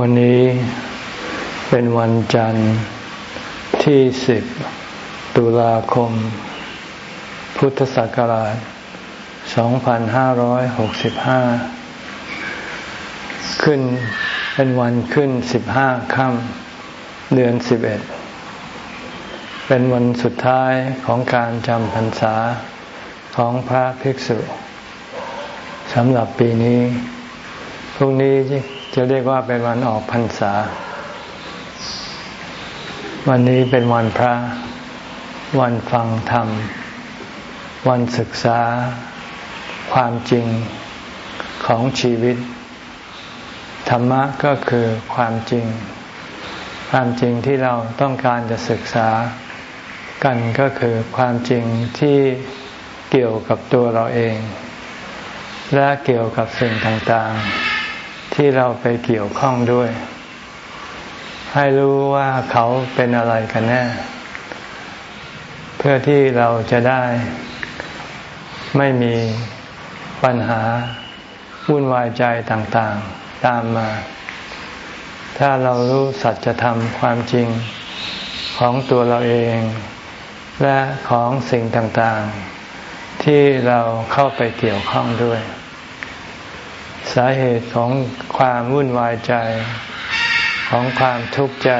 วันนี้เป็นวันจันทร์ที่สิบตุลาคม พุทธศักราช 2565 ขึ้นเป็นวันขึ้น15ค่ำเดือน11เป็นวันสุดท้ายของการจำพรรษาของพระภิกษุสำหรับปีนี้พรุ่งนี้ จะเรียกว่าเป็นวันออกพรรษา วันนี้เป็นวันพระ วันฟังธรรม วันศึกษา ความจริงของชีวิต ธรรมะก็คือความจริง ความจริงที่เราต้องการจะศึกษากันก็คือความจริงที่เกี่ยวกับตัวเราเอง และเกี่ยวกับสิ่งต่างๆ ที่เราไปเกี่ยวข้องด้วย ให้รู้ว่าเขาเป็นอะไรกันแน่ เพื่อที่เราจะได้ไม่มีปัญหาวุ่นวายใจต่างๆตามมา ถ้าเรารู้สัจธรรมความจริงของตัวเราเอง และของสิ่งต่างๆ ที่เราเข้าไปเกี่ยวข้องด้วย สาเหตุของความวุ่นวายใจ ของความทุกข์ใจ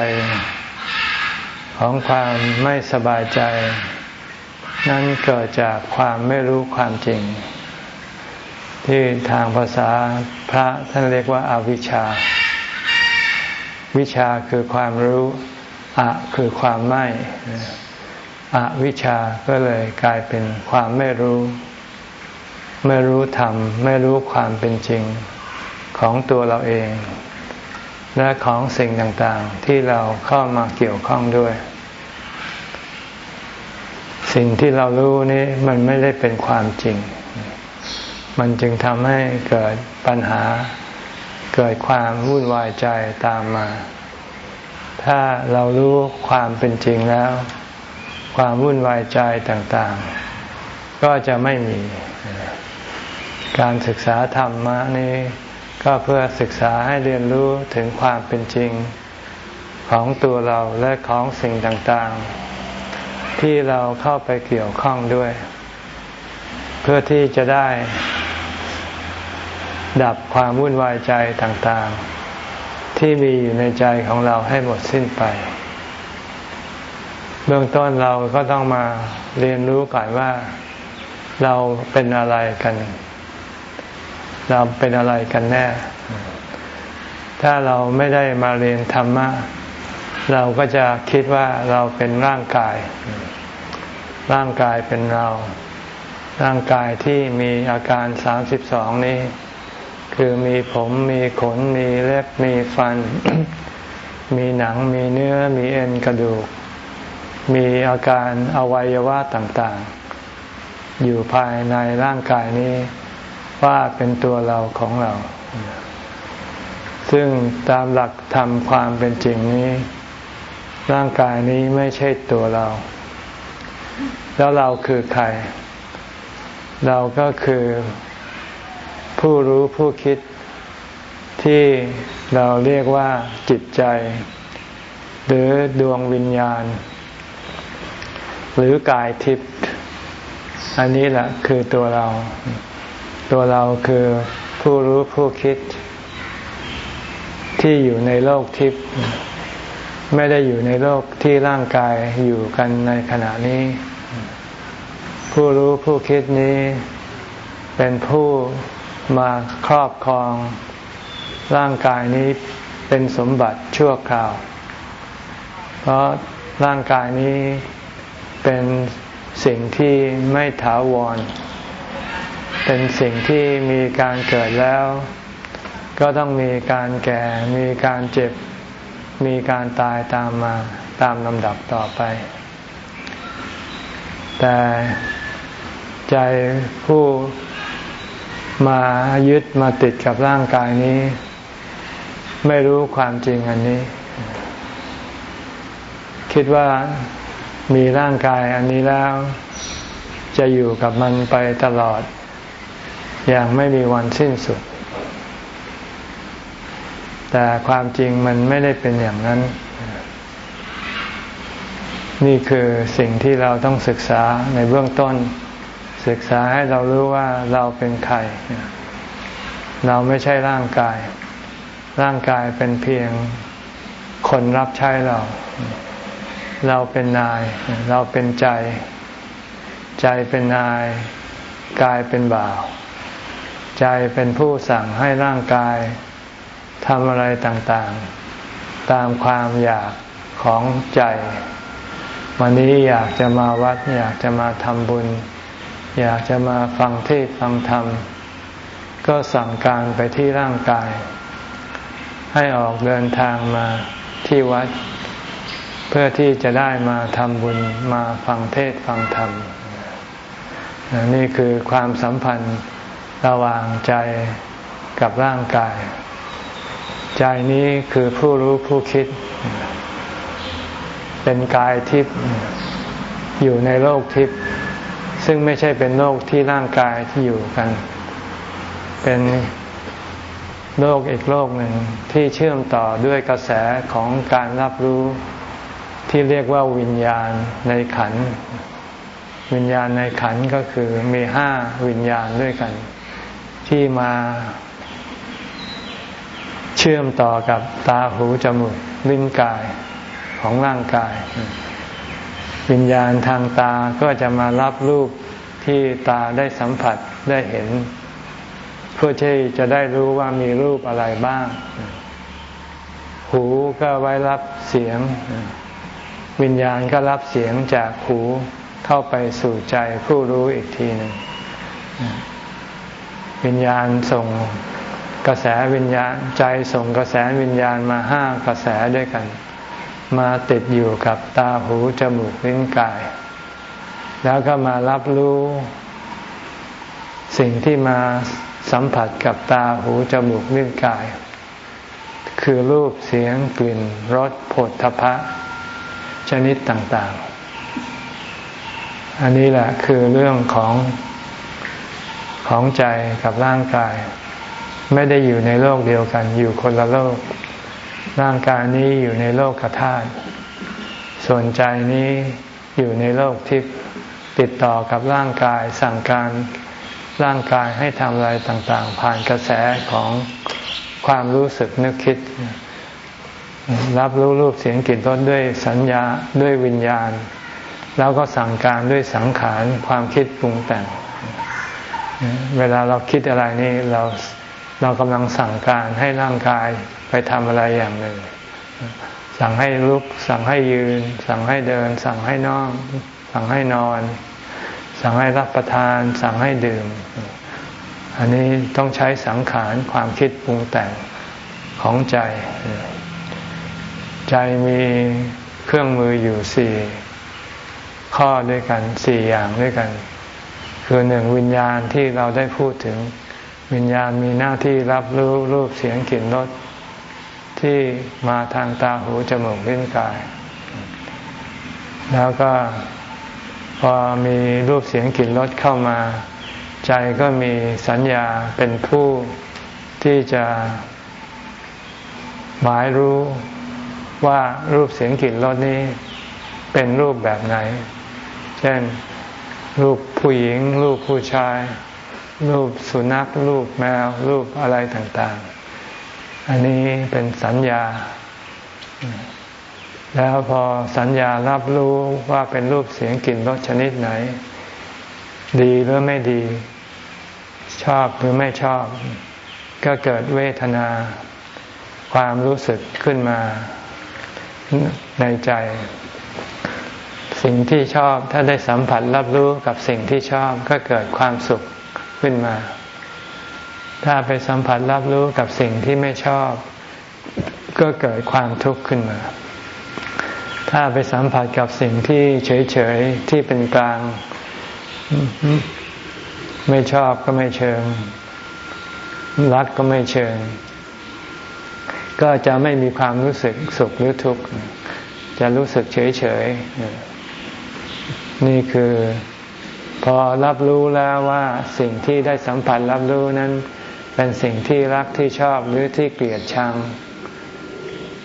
ของความไม่สบายใจ นั้นเกิดจากความไม่รู้ความจริง ที่ทางภาษาพระท่านเรียกว่าอาวิชชา วิชาคือความรู้อะคือความไม่อวิชาก็เลยกลายเป็นความไม่รู้ ไม่รู้ธรรม ไม่รู้ความเป็นจริงของตัวเราเอง และของสิ่งต่างๆ ที่เราเข้ามาเกี่ยวข้องด้วย สิ่งที่เรารู้นี้มันไม่ได้เป็นความจริง มันจึงทำให้เกิดปัญหา เกิดความวุ่นวายใจตามมา ถ้าเรารู้ความเป็นจริงแล้ว ความวุ่นวายใจต่างๆ ก็จะไม่มี การศึกษาธรรมะนี้ก็เพื่อศึกษาให้เรียนรู้ถึงความเป็นจริงของตัวเราและของสิ่งต่างๆ ที่เราเข้าไปเกี่ยวข้องด้วย เพื่อที่จะได้ ดับความวุ่นวายใจต่างๆ ที่มีอยู่ในใจของเราให้หมดสิ้นไป เบื้องต้นเราก็ต้องมาเรียนรู้ก่อนว่า เราเป็นอะไรกัน เราเป็นอะไรกันแน่ ถ้าเราไม่ได้มาเรียนธรรมะ เราก็จะคิดว่าเราเป็นร่างกาย ร่างกายเป็นเรา ร่างกายที่มีอาการสามสิบสองนี้ คือมีผมมีขนมีเล็บมีฟัน มีหนังมีเนื้อมีเอ็นกระดูก มีอาการอวัยวะต่างๆ อยู่ภายในร่างกายนี้ ว่าเป็นตัวเราของเรา ซึ่งตามหลักธรรมความเป็นจริงนี้ ร่างกายนี้ไม่ใช่ตัวเรา แล้วเราคือใคร เราก็คือผู้รู้ผู้คิดที่เราเรียกว่าจิตใจ หรือดวงวิญญาณ หรือกายทิพย์อันนี้แหละคือตัวเรา ตัวเราคือผู้รู้ผู้คิด ที่อยู่ในโลกทิพย์ไม่ได้อยู่ในโลกที่ร่างกายอยู่กันในขณะนี้ ผู้รู้ผู้คิดนี้ เป็นผู้มาครอบครอง ร่างกายนี้เป็นสมบัติชั่วคราว เพราะร่างกายนี้เป็นสิ่งที่ไม่ถาวร เป็นสิ่งที่มีการเกิดแล้ว ก็ต้องมีการแก่ มีการเจ็บ มีการตายตามมาตามลำดับต่อไป แต่ใจผู้มายึดมาติดกับร่างกายนี้ ไม่รู้ความจริงอันนี้ คิดว่ามีร่างกายอันนี้แล้ว จะอยู่กับมันไปตลอด อย่างไม่มีวันสิ้นสุด แต่ความจริงมันไม่ได้เป็นอย่างนั้น นี่คือสิ่งที่เราต้องศึกษาในเบื้องต้น ศึกษาให้เรารู้ว่าเราเป็นใคร เราไม่ใช่ร่างกาย ร่างกายเป็นเพียงคนรับใช้เรา เราเป็นนาย เราเป็นใจ ใจเป็นนาย กายเป็นบ่าว ใจเป็นผู้สั่งให้ร่างกายทำอะไรต่างๆ ตามความอยากของใจ วันนี้อยากจะมาวัดอยากจะมาทำบุญ อยากจะมาฟังเทศฟังธรรม ก็สั่งการไปที่ร่างกาย ให้ออกเดินทางมาที่วัด เพื่อที่จะได้มาทำบุญมาฟังเทศฟังธรรม นี่คือความสัมพันธ์ ระหว่างใจกับร่างกาย ใจนี้คือผู้รู้ผู้คิด เป็นกายทิพย์อยู่ในโลกทิพย์ซึ่งไม่ใช่เป็นโลกที่ร่างกายที่อยู่กัน เป็นโลกอีกโลกหนึ่งที่เชื่อมต่อด้วยกระแสของการรับรู้ที่เรียกว่าวิญญาณในขัน วิญญาณในขันก็คือมีห้าวิญญาณด้วยกัน ที่มาเชื่อมต่อกับตาหูจมูกลิ้นกายของร่างกาย วิญญาณทางตาก็จะมารับรูปที่ตาได้สัมผัสได้เห็น เพื่อที่จะได้รู้ว่ามีรูปอะไรบ้าง หูก็ไว้รับเสียง วิญญาณก็รับเสียงจากหูเข้าไปสู่ใจผู้รู้อีกทีหนึ่ง วิญญาณส่งกระแสวิญญาณใจส่งกระแสวิญญาณมาห้ากระแสด้วยกัน มาติดอยู่กับตาหูจมูกลิ้นกาย แล้วก็มารับรู้ สิ่งที่มาสัมผัสกับตาหูจมูกลิ้นกาย คือรูปเสียงกลิ่นรสผลทพะ ชนิดต่าง ๆ อันนี้แหละคือเรื่องของ ของใจกับร่างกาย ไม่ได้อยู่ในโลกเดียวกัน อยู่คนละโลก ร่างกายนี้อยู่ในโลกธาตุส่วนใจนี้อยู่ในโลกทิพย์ติดต่อกับร่างกายสั่งการร่างกายให้ทำอะไรต่างๆ ผ่านกระแสของความรู้สึกนึกคิด รับรู้รูปเสียงกลิ่นรสด้วยสัญญาด้วยวิญญาณ แล้วก็สั่งการด้วยสังขารความคิดปรุงแต่ง เวลาเราคิดอะไรนี่เราเรากำลังสั่งการให้ร่างกายไปทำอะไรอย่างหนึ่ง สั่งให้ลุก สั่งให้ยืน สั่งให้เดิน สั่งให้นั่งสั่งให้นอน สั่งให้รับประทาน สั่งให้ดื่ม อันนี้ต้องใช้สังขารความคิดปรุงแต่งของใจ ใจมีเครื่องมืออยู่สี่ข้อด้วยกันสี่อย่างด้วยกัน คือหนึ่งวิญญาณที่เราได้พูดถึง วิญญาณมีหน้าที่รับรู้รูปเสียงกลิ่นรสที่มาทางตาหูจมูกลิ้นกาย แล้วก็พอมีรูปเสียงกลิ่นรสเข้ามา ใจก็มีสัญญาเป็นผู้ที่จะหมายรู้ว่ารูปเสียงกลิ่นรสนี้เป็นรูปแบบไหน เช่น รูปผู้หญิง รูปผู้ชาย รูปสุนัข รูปแมว รูปอะไรต่างๆ อันนี้เป็นสัญญา แล้วพอสัญญารับรู้ว่าเป็นรูปเสียงกลิ่นรสชนิดไหน ดีหรือไม่ดี ชอบหรือไม่ชอบ ก็เกิดเวทนา ความรู้สึกขึ้นมาในใจ สิ่งที่ชอบถ้าได้สัมผัสรับรู้กับสิ่งที่ชอบก็เกิดความสุขขึ้นมา ถ้าไปสัมผัสรับรู้กับสิ่งที่ไม่ชอบ ก็เกิดความทุกข์ขึ้นมา ถ้าไปสัมผัสกับสิ่งที่เฉยๆที่เป็นกลาง ไม่ชอบก็ไม่เชิง รักก็ไม่เชิง ก็จะไม่มีความรู้สึกสุขหรือทุกข์จะรู้สึกเฉยๆ นี่คือพอรับรู้แล้วว่าสิ่งที่ได้สัมผัสรับรู้นั้น เป็นสิ่งที่รักที่ชอบหรือที่เกลียดชัง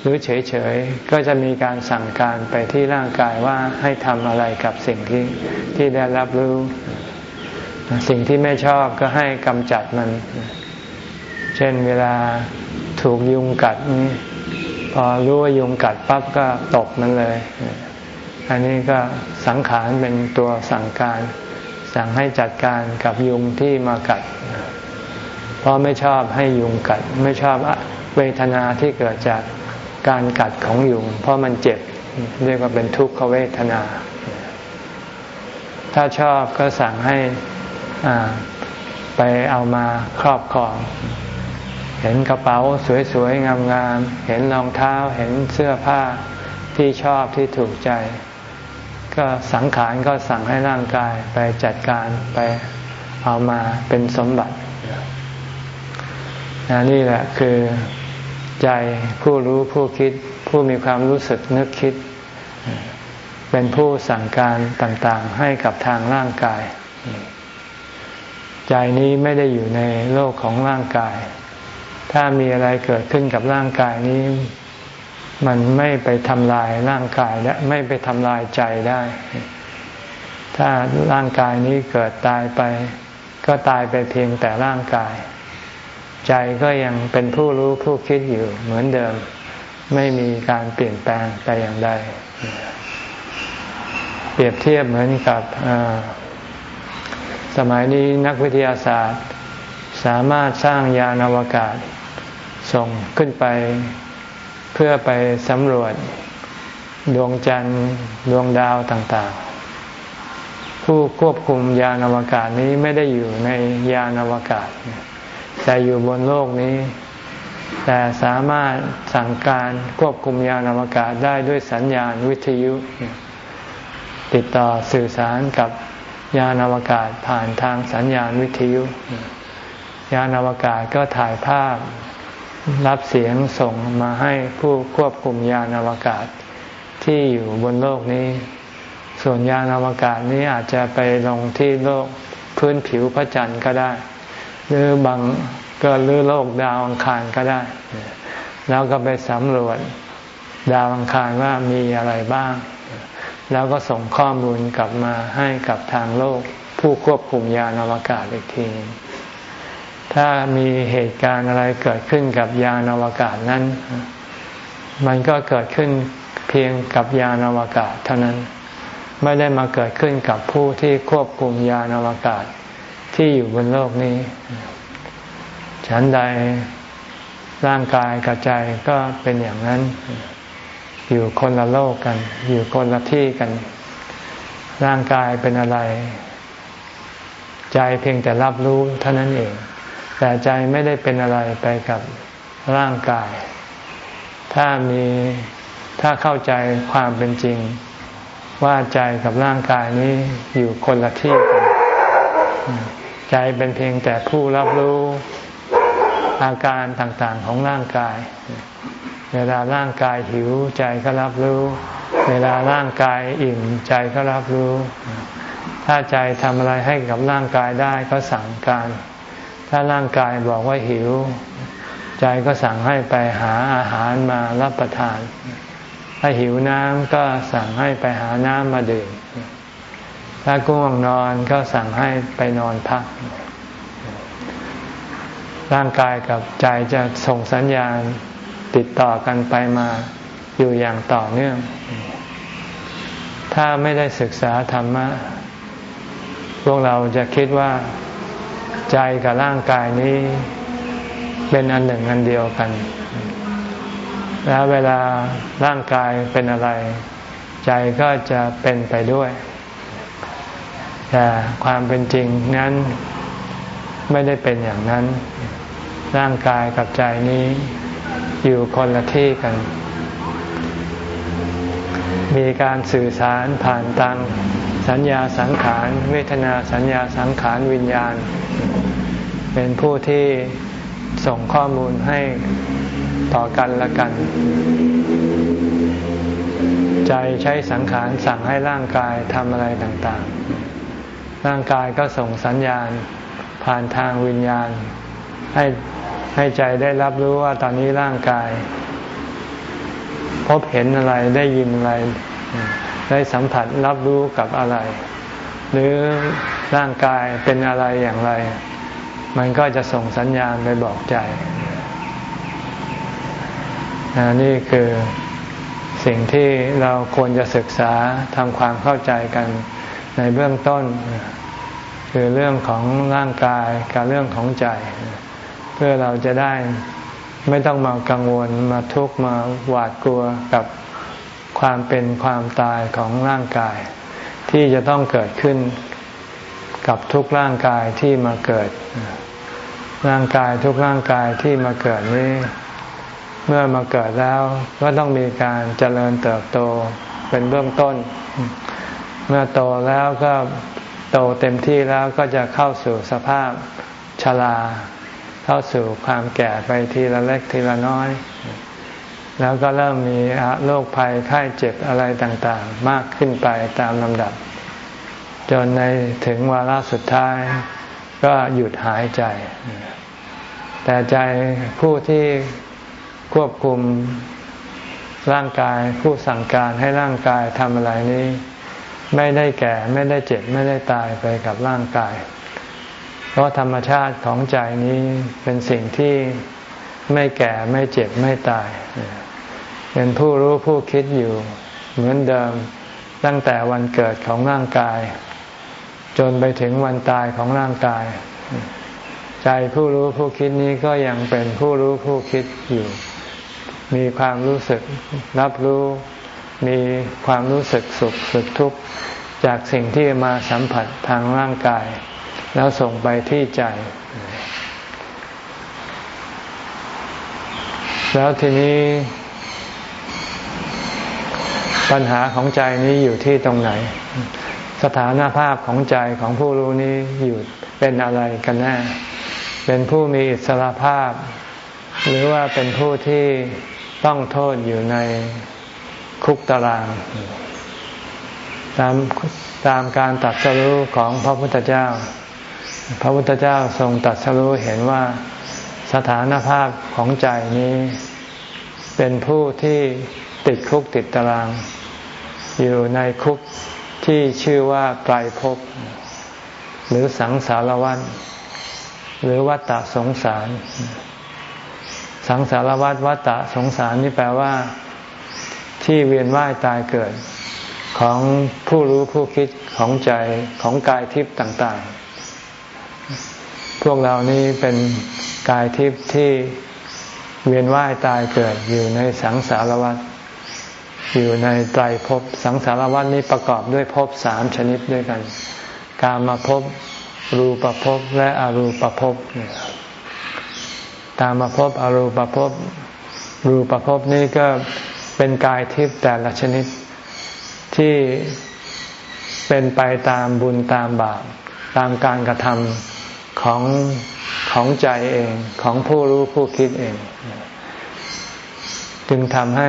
หรือเฉยๆ ก็จะมีการสั่งการไปที่ร่างกายว่าให้ทำอะไรกับสิ่งที่ที่ได้รับรู้ สิ่งที่ไม่ชอบก็ให้กำจัดมัน เช่นเวลาถูกยุงกัด พอรู้ว่ายุงกัดปั๊บก็ตกมันเลย อันนี้ก็สังขารเป็นตัวสั่งการ สั่งให้จัดการกับยุงที่มากัด เพราะไม่ชอบให้ยุงกัด ไม่ชอบเวทนาที่เกิดจากการกัดของยุง เพราะมันเจ็บเรียกว่าเป็นทุกขเวทนา ถ้าชอบก็สั่งให้ไปเอามาครอบครอง เห็นกระเป๋าสวยๆงามๆเห็นรองเท้าเห็นเสื้อผ้าที่ชอบที่ถูกใจ ก็สังขารก็สั่งให้ร่างกายไปจัดการไปเอามาเป็นสมบัตินนี่แหละคือใจผู้รู้ผู้คิด ผู้มีความรู้สึกนึกคิด เป็นผู้สั่งการต่างๆ ให้กับทางร่างกาย ใจนี้ไม่ได้อยู่ในโลกของร่างกาย ถ้ามีอะไรเกิดขึ้นกับร่างกายนี้ มันไม่ไปทำลายร่างกายและไม่ไปทำลายใจได้ ถ้าร่างกายนี้เกิดตายไป ก็ตายไปเพียงแต่ร่างกาย ใจก็ยังเป็นผู้รู้ผู้คิดอยู่เหมือนเดิม ไม่มีการเปลี่ยนแปลงแต่อย่างใด เปรียบเทียบเหมือนกับสมัยนี้นักวิทยาศาสตร์ สามารถสร้างยานอวกาศ ส่งขึ้นไป พื่อไปสำรวจดวงจันทร์ดวงดาวต่างๆ ผู้ควบคุมยานอวกาศนี้ไม่ได้อยู่ในยานอวกาศ แต่อยู่บนโลกนี้ แต่สามารถสั่งการควบคุมยานอวกาศได้ด้วยสัญญาณวิทยุ ติดต่อสื่อสารกับยานอวกาศผ่านทางสัญญาณวิทยุ ยานอวกาศก็ถ่ายภาพ รับเสียงส่งมาให้ผู้ควบคุมยานอวกาศที่อยู่บนโลกนี้ ส่วนยานอวกาศนี้อาจจะไปลงที่โลกพื้นผิวพระจันทร์ก็ได้ หรือบางก็หรือโลกดาวอังคารก็ได้ แล้วก็ไปสำรวจดาวอังคารว่ามีอะไรบ้าง แล้วก็ส่งข้อมูลกลับมาให้กับทางโลกผู้ควบคุมยานอวกาศอีกทีนึง ถ้ามีเหตุการณ์อะไรเกิดขึ้นกับยานอวกาศนั้น มันก็เกิดขึ้นเพียงกับยานอวกาศเท่านั้น ไม่ได้มาเกิดขึ้นกับผู้ที่ควบคุมยานอวกาศที่อยู่บนโลกนี้ ฉันใดร่างกายกับใจก็เป็นอย่างนั้น อยู่คนละโลกกัน อยู่คนละที่กัน ร่างกายเป็นอะไร ใจเพียงแต่รับรู้เท่านั้นเอง แต่ใจไม่ได้เป็นอะไรไปกับร่างกาย ถ้ามีถ้าเข้าใจความเป็นจริง ว่าใจกับร่างกายนี้อยู่คนละที่กัน ใจเป็นเพียงแต่ผู้รับรู้อาการต่างๆของร่างกาย เวลาร่างกายหิวใจก็รับรู้ เวลาร่างกายอิ่มใจก็รับรู้ ถ้าใจทำอะไรให้กับร่างกายได้ก็สั่งการ ถ้าร่างกายบอกว่าหิว ใจก็สั่งให้ไปหาอาหารมารับประทาน ถ้าหิวน้ำก็สั่งให้ไปหาน้ำมาดื่ม ถ้าง่วงนอนก็สั่งให้ไปนอนพัก ร่างกายกับใจจะส่งสัญญาณติดต่อกันไปมาอยู่อย่างต่อเนื่อง ถ้าไม่ได้ศึกษาธรรมะ พวกเราจะคิดว่า ใจกับร่างกายนี้เป็นอันหนึ่งอันเดียวกัน แล้วเวลาร่างกายเป็นอะไร ใจก็จะเป็นไปด้วยแต่ความเป็นจริงนั้นไม่ได้เป็นอย่างนั้น ร่างกายกับใจนี้อยู่คนละที่กัน มีการสื่อสารผ่านทางสัญญาสังขาร เวทนาสัญญาสังขารวิญญาณ เป็นผู้ที่ส่งข้อมูลให้ต่อกันละกัน ใจใช้สังขารสั่งให้ร่างกายทำอะไรต่างๆ ร่างกายก็ส่งสัญญาณผ่านทางวิญญาณ ให้ให้ใจได้รับรู้ว่าตอนนี้ร่างกาย พบเห็นอะไรได้ยินอะไร ได้สัมผัสรับรู้กับอะไร หรือ ร่างกายเป็นอะไรอย่างไร มันก็จะส่งสัญญาณไปบอกใจนี่คือสิ่งที่เราควรจะศึกษาทำความเข้าใจกันในเบื้องต้น คือเรื่องของร่างกายกับเรื่องของใจ เพื่อเราจะได้ไม่ต้องมากังวลมาทุกข์มาหวาดกลัวกับความเป็นความตายของร่างกาย ที่จะต้องเกิดขึ้น กับทุกร่างกายที่มาเกิด ร่างกายทุกร่างกายที่มาเกิดนี้ เมื่อมาเกิดแล้วก็ต้องมีการเจริญเติบโตเป็นเบื้องต้น เมื่อโตแล้วก็โตเต็มที่แล้วก็จะเข้าสู่สภาพชรา เข้าสู่ความแก่ไปทีละเล็กทีละน้อย แล้วก็เริ่มมีโรคภัยไข้เจ็บอะไรต่างๆ มากขึ้นไปตามลำดับ จนในถึงวาระสุดท้ายก็หยุดหายใจ แต่ใจผู้ที่ควบคุมร่างกายผู้สั่งการให้ร่างกายทำอะไรนี้ ไม่ได้แก่ไม่ได้เจ็บไม่ได้ตายไปกับร่างกาย เพราะธรรมชาติของใจนี้เป็นสิ่งที่ไม่แก่ไม่เจ็บไม่ตาย เป็นผู้รู้ผู้คิดอยู่เหมือนเดิมตั้งแต่วันเกิดของร่างกาย จนไปถึงวันตายของร่างกาย ใจผู้รู้ผู้คิดนี้ก็ยังเป็นผู้รู้ผู้คิดอยู่ มีความรู้สึกรับรู้ มีความรู้สึกสุขสุขทุกข์จากสิ่งที่มาสัมผัสทางร่างกาย แล้วส่งไปที่ใจ แล้วทีนี้ปัญหาของใจนี้อยู่ที่ตรงไหน สถานภาพของใจของผู้รู้นี้อยู่เป็นอะไรกันแน่ เป็นผู้มีอิสรภาพ หรือว่าเป็นผู้ที่ต้องโทษอยู่ในคุกตาราง ตามตามการตัดสรู้ของพระพุทธเจ้า พระพุทธเจ้าทรงตัดสรู้เห็นว่าสถานภาพของใจนี้ เป็นผู้ที่ติดคุกติดตาราง อยู่ในคุก ที่ชื่อว่าไตรภพหรือสังสารวัฏหรือวัฏฏะสงสาร สังสารวัฏวัฏฏะสงสารนี่แปลว่า ที่เวียนว่ายตายเกิด ของผู้รู้ผู้คิดของใจของกายทิพย์ต่าง ๆ พวกเรานี้เป็นกายทิพย์ที่เวียนว่ายตายเกิดอยู่ในสังสารวัฏ อยู่ในไตรภพสังสารวัฏนี้ประกอบด้วยภพสามชนิดด้วยกัน กามาภพรูปภพและอรูปภพกามาภพอรูปภพรูปภพนี้ก็เป็นกายทิพย์แต่ละชนิดที่เป็นไปตามบุญตามบาปตามการกระทำของของใจเองของผู้รู้ผู้คิดเอง จึงทำให้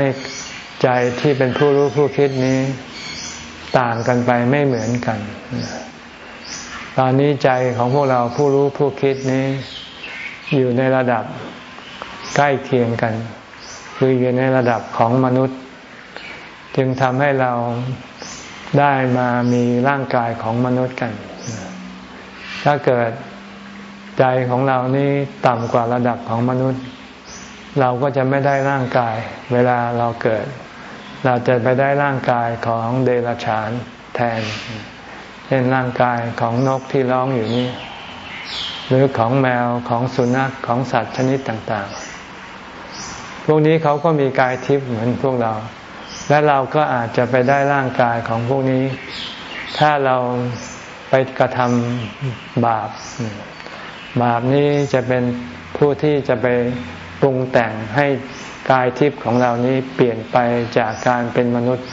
ใจที่เป็นผู้รู้ผู้คิดนี้ต่างกันไปไม่เหมือนกัน ตอนนี้ใจของพวกเราผู้รู้ผู้คิดนี้ อยู่ในระดับใกล้เคียงกัน คืออยู่ในระดับของมนุษย์ จึงทำให้เราได้มามีร่างกายของมนุษย์กัน ถ้าเกิดใจของเรานี้ต่ำกว่าระดับของมนุษย์ เราก็จะไม่ได้ร่างกาย เวลาเราเกิด เราจะไปได้ร่างกายของเดรัจฉานแทน เช่นร่างกายของนกที่ร้องอยู่นี่หรือของแมวของสุนัขของสัตว์ชนิดต่าง ๆ พวกนี้เขาก็มีกายทิพย์เหมือนพวกเรา และเราก็อาจจะไปได้ร่างกายของพวกนี้ ถ้าเราไปกระทำบาป บาปนี้จะเป็นผู้ที่จะไปปรุงแต่งให้ กายทิพย์ของเรานี้เปลี่ยนไปจากการเป็นมนุษย์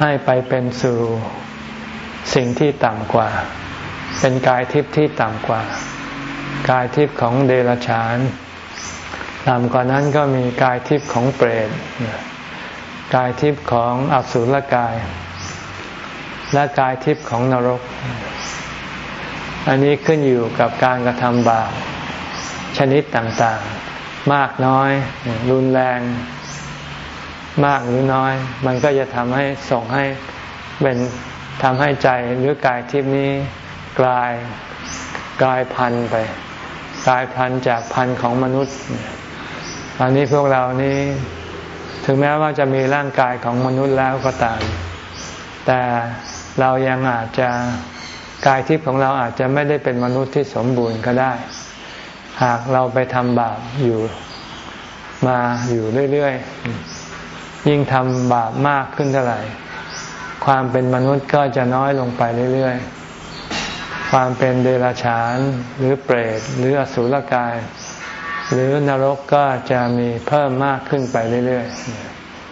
ให้ไปเป็นสู่สิ่งที่ต่ำกว่า เป็นกายทิพย์ที่ต่ำกว่า กายทิพย์ของเดรัจฉาน ต่ำกว่านั้นก็มีกายทิพย์ของเปรตกายทิพย์ของอสุรกาย และกายทิพย์ของนรก อันนี้ขึ้นอยู่กับการกระทำบาปชนิดต่างๆ มากน้อย รุนแรงมากหรือน้อย มันก็จะทำให้ส่งให้เป็นทำให้ใจหรือกายทิพนี้กลายกลายพันไปกลายพันจากพันของมนุษย์ตอนนี้พวกเรานี้ถึงแม้ว่าจะมีร่างกายของมนุษย์แล้วก็ตาม แต่เรายังอาจจะกายทิพย์ของเราอาจจะไม่ได้เป็นมนุษย์ที่สมบูรณ์ก็ได้ หากเราไปทำบาปอยู่มาอยู่เรื่อยๆ ยิ่งทำบาปมากขึ้นเท่าไหร่ ความเป็นมนุษย์ก็จะน้อยลงไปเรื่อยๆ ความเป็นเดรัจฉานหรือเปรตหรืออสุรกาย หรือนรกก็จะมีเพิ่มมากขึ้นไปเรื่อย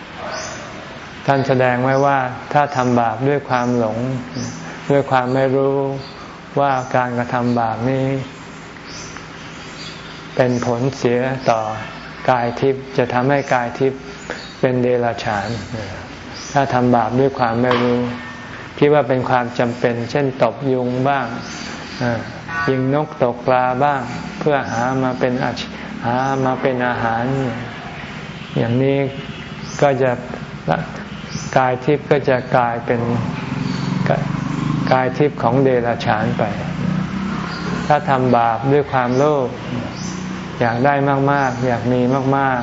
ๆ ท่านแสดงไว้ว่าถ้าทำบาปด้วยความหลง ด้วยความไม่รู้ว่าการกระทำบาปนี้ เป็นผลเสียต่อกายทิพย์จะทำให้กายทิพย์เป็นเดรัจฉาน ถ้าทำบาปด้วยความไม่รู้ คิดว่าเป็นความจำเป็น เช่นตบยุงบ้างยิงนกตกปลาบ้าง เพื่อหามาเป็นอาหามาเป็นอาหาร อย่างนี้ก็จะกายทิพย์ก็จะกลายเป็นกายทิพย์ของเดรัจฉานไป ถ้าทำบาปด้วยความโลภ อยากได้มากๆ อยากมีมาก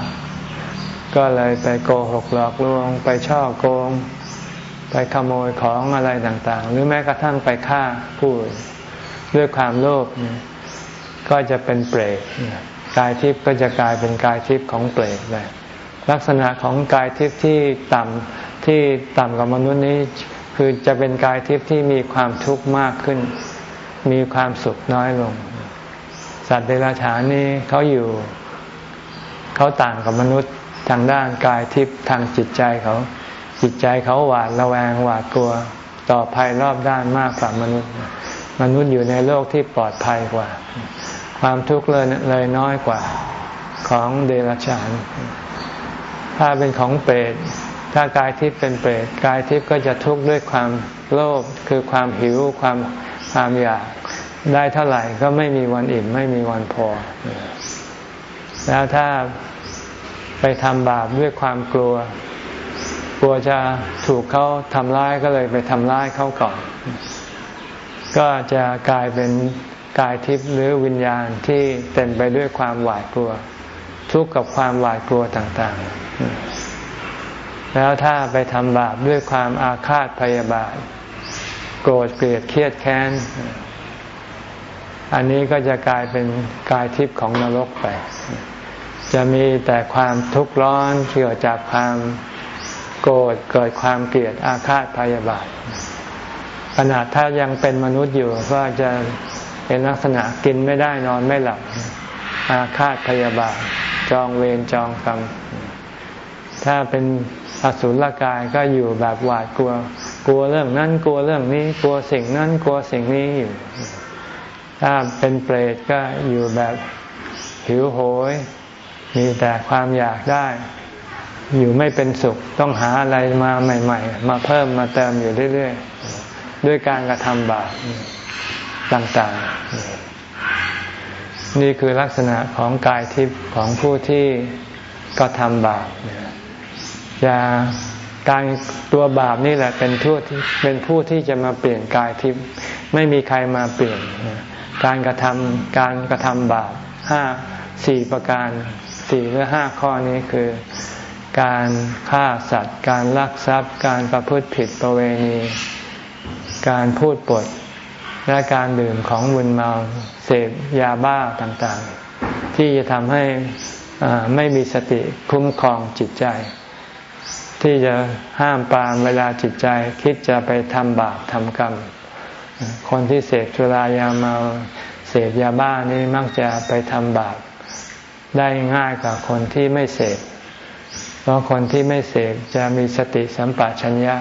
ๆ ก็เลยไปโกหกหลอกลวง ไปช่อโกง ไปขโมยของอะไรต่างๆ หรือแม้กระทั่งไปฆ่าผู้ด้วยความโลภก็จะเป็นเปรตกายทิพย์ก็จะกลายเป็นกายทิพย์ของเปรตเลยลักษณะของกายทิพย์ที่ต่ำที่ต่ำกว่ามนุษย์นี้ คือจะเป็นกายทิพย์ที่มีความทุกข์มากขึ้น มีความสุขน้อยลง สัตว์เดรัจฉานนี่เขาอยู่เขาต่างกับมนุษย์ทางด้านกายทิพย์ทางจิตใจเขาจิตใจเขาหวาดระแวงหวาดกลัว ต่อภัยรอบด้านมากกว่ามนุษย์ มนุษย์อยู่ในโลกที่ปลอดภัยกว่า ความทุกข์เลยเลยน้อยกว่าของเดรัจฉาน ถ้าเป็นของเปรตถ้ากายทิพย์เป็นเปรตกายทิพย์ก็จะทุกข์ด้วยความโลภคือความหิวความความอยาก ได้เท่าไหร่ก็ไม่มีวันอิ่ม ไม่มีวันพอ แล้วถ้าไปทำบาปด้วยความกลัว กลัวจะถูกเขาทำร้ายก็เลยไปทำร้ายเขาก่อน ก็จะกลายเป็นกายทิพย์หรือวิญญาณที่เต็มไปด้วยความหวาดกลัว ทุกข์กับความหวาดกลัวต่างๆ แล้วถ้าไปทำบาปด้วยความอาฆาตพยาบาท โกรธเกลียดเครียดแค้น อันนี้ก็จะกลายเป็นกายทิพย์ของนรกไป จะมีแต่ความทุกข์ร้อนเกี่ยวจากความโกรธเกิดความเกลียดอาฆาตพยาบาทขณะถ้ายังเป็นมนุษย์อยู่ก็จะเป็นลักษณะกินไม่ได้นอนไม่หลับ อาฆาตพยาบาท จองเวรจองกรรม ถ้าเป็นอสุรกายก็อยู่แบบหวาดกลัว กลัวเรื่องนั้นกลัวเรื่องนี้ กลัวสิ่งนั้นกลัวสิ่งนี้อยู่ ถ้าเป็นเปรตก็อยู่แบบหิวโหย มีแต่ความอยากได้ อยู่ไม่เป็นสุขต้องหาอะไรมาใหม่ ๆ มาเพิ่มมาเติมอยู่เรื่อยๆ ด้วยการกระทำบาปต่างๆ นี่คือลักษณะของกายทิพย์ของผู้ที่กระทำบาปอย่าการตัวบาปนี่แหละเป็นทูตเป็นผู้ที่จะมาเปลี่ยนกายทิพย์ไม่มีใครมาเปลี่ยน การกระทำการกระทำบาปห้าสี่ประการสี่หรือห้าข้อนี้คือ การฆ่าสัตว์ การลักทรัพย์ การประพฤติผิดประเวณี การพูดปด และการดื่มของมึนเมาเสพยาบ้าต่างๆ ที่จะทำให้ไม่มีสติคุ้มครองจิตใจ ที่จะห้ามปรามเวลาจิตใจคิดจะไปทำบาปทำกรรม คนที่เสพสุรายาเมาเสพยาบ้านี้มักจะไปทำบาปได้ง่ายกว่าคนที่ไม่เสพ เพราะคนที่ไม่เสพจะมีสติสัมปชัญญะ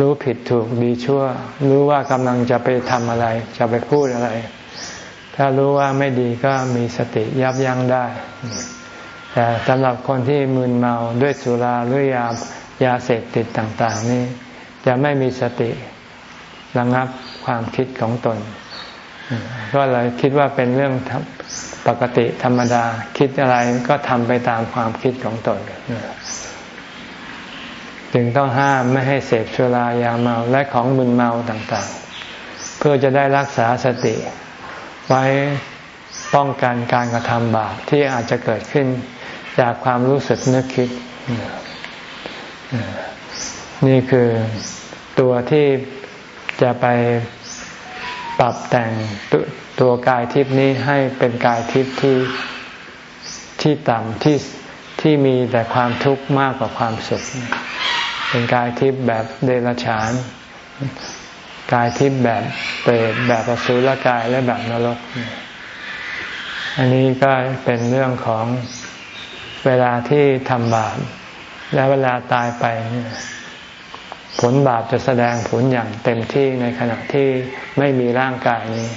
รู้ผิดถูกดีชั่ว รู้ว่ากำลังจะไปทำอะไร จะไปพูดอะไร ถ้ารู้ว่าไม่ดีก็มีสติยับยั้งได้ แต่สำหรับคนที่มึนเมาด้วยสุราหรือยายาเสพติดต่าง ๆ นี่จะไม่มีสติ ระงับความคิดของตน ก็เลยคิดว่าเป็นเรื่องปกติธรรมดา คิดอะไรก็ทำไปตามความคิดของตน จึงต้องห้ามไม่ให้เสพสุรายาเมาและของมึนเมาต่างๆ เพื่อจะได้รักษาสติ ไว้ป้องกันการกระทำบาปที่อาจจะเกิดขึ้นจากความรู้สึกนึกคิด นี่คือตัวที่ จะไปปรับแต่งตตัวกายทิพนี้ให้เป็นกายทิพที่ที่ต่ำที่ที่มีแต่ความทุกข์มากกว่าความสุข เป็นกายทิพย์แบบเดรัจฉาน กายทิพย์แบบเปรตแบบอสุรกายและแบบนรก อันนี้ก็เป็นเรื่องของเวลาที่ทำบาปและเวลาตายไป ผลบาปจะแสดงผลอย่างเต็มที่ในขณะที่ไม่มีร่างกายนี้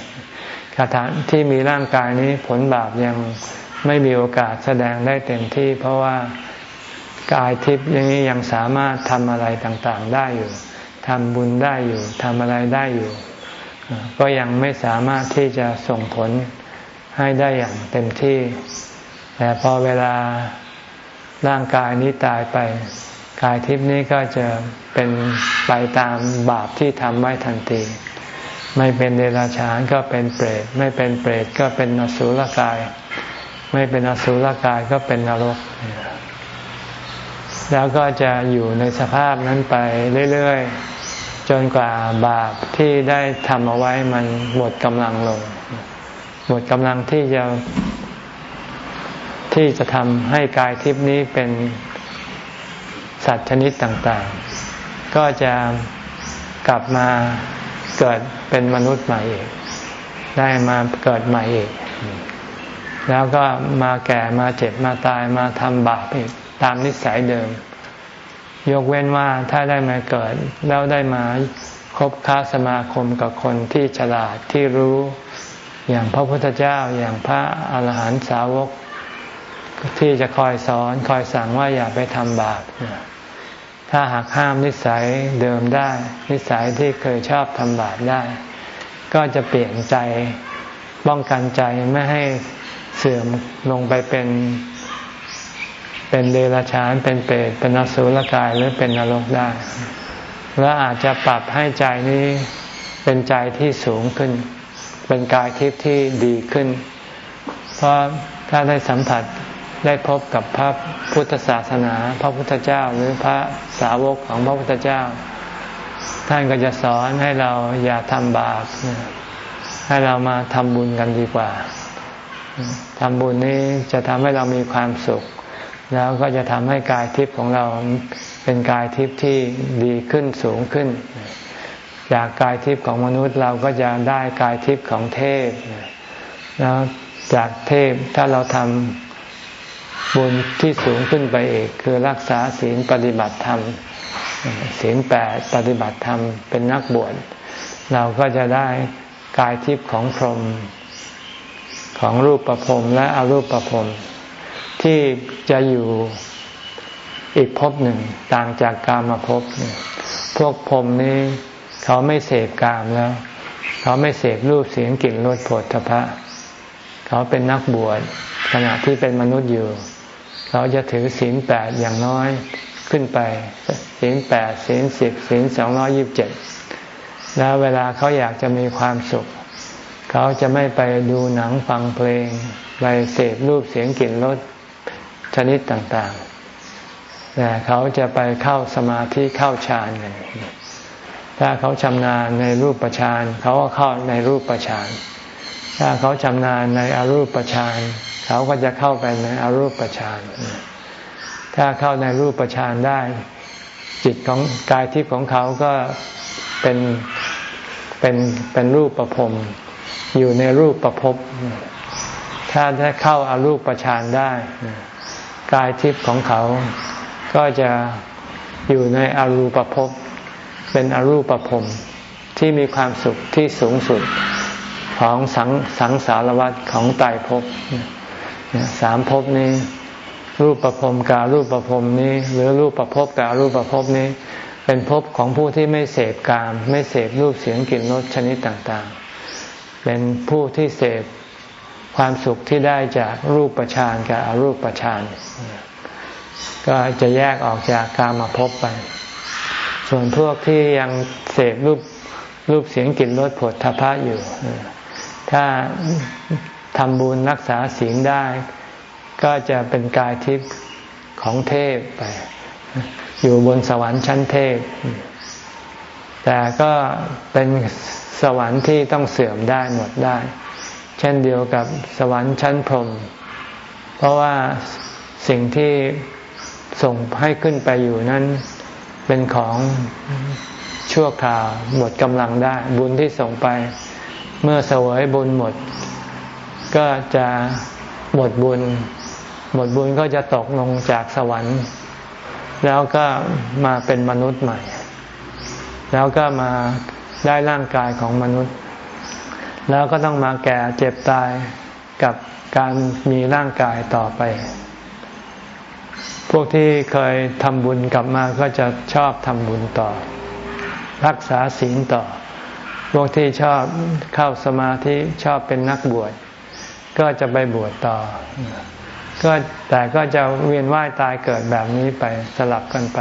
ขณะที่มีร่างกายนี้ผลบาปยังไม่มีโอกาสแสดงได้เต็มที่ เพราะว่ากายทิพย์อย่างนี้ยังสามารถทำอะไรต่างๆได้อยู่ทำบุญได้อยู่ทำอะไรได้อยู่ ก็ยังไม่สามารถที่จะส่งผลให้ได้อย่างเต็มที่ แต่พอเวลาร่างกายนี้ตายไป กายทิพย์นี้ก็จะเป็นไปตามบาปที่ทำไว้ทันที ไม่เป็นเดรัจฉานก็เป็นเปรต ไม่เป็นเปรตก็เป็นนสุลกาย ไม่เป็นอสุรกายก็เป็นนรก แล้วก็จะอยู่ในสภาพนั้นไปเรื่อยๆ จนกว่าบาปที่ได้ทำเอาไว้มันหมดกำลังลง หมดกำลังที่จะที่จะทำให้กายทิพนี้เป็น สัตว์ชนิดต่างๆ ก็จะกลับมาเกิดเป็นมนุษย์ใหม่อีก ได้มาเกิดใหม่อีก แล้วก็มาแก่มาเจ็บมาตายมาทำบาปอีกตามนิสัยเดิม ยกเว้นว่าถ้าได้มาเกิด แล้วได้มาคบค้าสมาคมกับคนที่ฉลาดที่รู้อย่างพระพุทธเจ้าอย่างพระอาหารหันตสาวกที่จะคอยสอนคอยสั่งว่าอย่าไปทำบาป ถ้าหากห้ามนิสัยเดิมได้ นิสัยที่เคยชอบทำบาปได้ ก็จะเปลี่ยนใจป้องกันใจไม่ให้เสื่อมลงไปเป็น เป็นเดรัจฉานเป็นเปรตเป็นนสุลกายหรือเป็นนรกได้ และอาจจะปรับให้ใจนี้เป็นใจที่สูงขึ้น เป็นกายทิพย์ที่ดีขึ้น เพราะถ้าได้สัมผัส ได้พบกับพระพุทธศาสนา พระพุทธเจ้าหรือพระสาวกของพระพุทธเจ้า ท่านก็จะสอนให้เราอย่าทำบาปให้เรามาทำบุญกันดีกว่าทำบุญนี้จะทำให้เรามีความสุข แล้วก็จะทำให้กายทิพย์ของเราเป็นกายทิพย์ที่ดีขึ้นสูงขึ้น จากกายทิพย์ของมนุษย์เราก็จะได้กายทิพย์ของเทพแล้วจากเทพถ้าเราทำ บุญที่สูงขึ้นไปอีก คือรักษาศีลปฏิบัติธรรมศีลแปดปฏิบัติธรรมเป็นนักบวชเราก็จะได้กายทิพย์ของพรหมของรูปประพรมและอรูปประพรมที่จะอยู่อีกภพหนึ่งต่างจากกามาภพพวกพรมนี้เขาไม่เสพกามแล้ว เขาไม่เสพรูปเสียงกลิ่นรสผลทพะ เขาเป็นนักบวช ขณะที่เป็นมนุษย์อยู่เขาจะถือศีลแปดอย่างน้อยขึ้นไปศีลแปดศีลสิบศีลสองร้อยิบเจ็ดแล้วเวลาเขาอยากจะมีความสุข เขาจะไม่ไปดูหนังฟังเพลง ไปเสพรูปเสียงกลิ่นรสชนิดต่างๆแต่เขาจะไปเข้าสมาธิเข้าฌานกันถ้าเขาชำนาญในรูปประชานเขาก็เข้าในรูปประชานถ้าเขาชำนาญในอรูปประชาน เขาก็จะเข้าไปในอรูปประชานถ้าเข้าในรูปประชานได้ จิตของกายทิพย์ของเขาก็เป็นเป็นเป็นรูปประพรมอยู่ในรูปประพบถ้าได้เข้าอารูปประชานได้ กายทิพย์ของเขา ก็จะอยู่ในอารูปภพเป็นอรูปภพที่มีความสุขที่สูงสุดของสังสังสารวัฏของตายภพ สามภพนี้ รูปประพรมกับรูปประพรมนี้ หรือรูปประพบกับรูปประพบนี้ เป็นภพของผู้ที่ไม่เสพกาม ไม่เสพรูปเสียงกลิ่นรสชนิดต่างๆ เป็นผู้ที่เสพความสุขที่ได้จากรูปประชานกับอรูปประชานก็จะแยกออกจากกามาพบไป ส่วนพวกที่ยังเสพรูปรูปเสียงกลิ่นรสผลทพะอยู่ ถ้า ทำบุญรักษาศีลได้ ก็จะเป็นกายทิพย์ของเทพไป อยู่บนสวรรค์ชั้นเทพ แต่ก็เป็นสวรรค์ที่ต้องเสื่อมได้หมดได้ เช่นเดียวกับสวรรค์ชั้นพรหมเพราะว่าสิ่งที่ส่งให้ขึ้นไปอยู่นั้นเป็นของชั่วคราวหมดกำลังได้ บุญที่ส่งไป เมื่อเสวยบุญหมด ก็จะหมดบุญ หมดบุญก็จะตกลงจากสวรรค์ แล้วก็มาเป็นมนุษย์ใหม่ แล้วก็มาได้ร่างกายของมนุษย์ แล้วก็ต้องมาแก่เจ็บตายกับการมีร่างกายต่อไป พวกที่เคยทำบุญกลับมาก็จะชอบทำบุญต่อ รักษาศีลต่อ พวกที่ชอบเข้าสมาธิชอบเป็นนักบวช ก็จะไปบวชต่อ ก็แต่ก็จะเวียนว่ายตายเกิดแบบนี้ไปสลับกันไป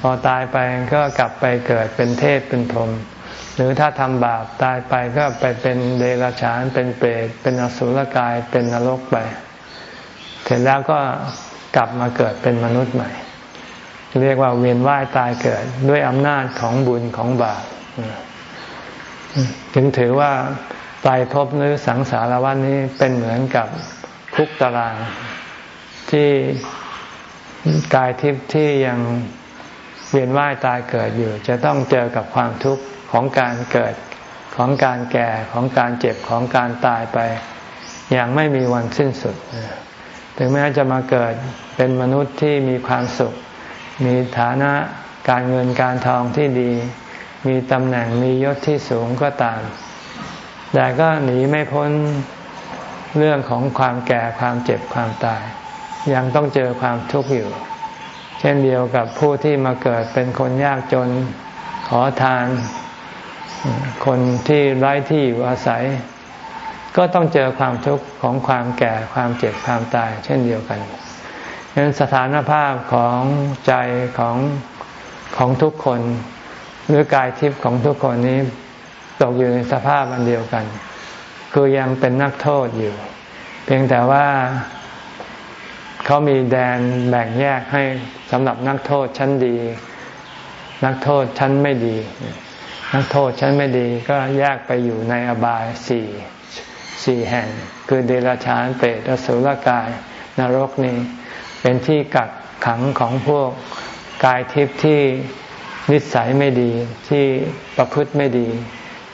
พอตายไปก็กลับไปเกิดเป็นเทพเป็นพรหมหรือถ้าทำบาปตายไปก็ไปเป็นเดรัจฉานเป็นเปรตเป็นอสุรกายเป็นนรกไป เสร็จแล้วก็กลับมาเกิดเป็นมนุษย์ใหม่ เรียกว่าเวียนว่ายตายเกิดด้วยอำนาจของบุญของบาปถึงถือว่า ตายภพหรือสังสารวัฏนี้เป็นเหมือนกับคุกตารางที่กายทิพย์ที่ยังเวียนว่ายตายเกิดอยู่ จะต้องเจอกับความทุกข์ของการเกิดของการแก่ของการเจ็บของการตายไป อย่างไม่มีวันสิ้นสุด ถึงแม้จะมาเกิดเป็นมนุษย์ที่มีความสุข มีฐานะการเงินการทองที่ดี มีตำแหน่งมียศที่สูงก็ตาม แต่ก็หนีไม่พ้นเรื่องของความแก่ความเจ็บความตาย ยังต้องเจอความทุกข์อยู่ เช่นเดียวกับผู้ที่มาเกิดเป็นคนยากจนขอทาน คนที่ไร้ที่อยู่อาศัย ก็ต้องเจอความทุกข์ของความแก่ความเจ็บความตาย เช่นเดียวกันฉะนั้นสถานภาพของใจของของทุกคน หรือกายทิพย์ของทุกคนนี้ ตกอยู่ในสภาพอันเดียวกัน คือยังเป็นนักโทษอยู่ เพียงแต่ว่าเขามีแดนแบ่งแยกให้สำหรับนักโทษชั้นดี นักโทษชั้นไม่ดี นักโทษชั้นไม่ดีก็แยกไปอยู่ในอบายสี่สี่แห่ง คือเดรัจฉานเปรตอสุรกายนรกนี้ เป็นที่กักขังของพวกกายทิพย์ที่นิสัยไม่ดีที่ประพฤติไม่ดี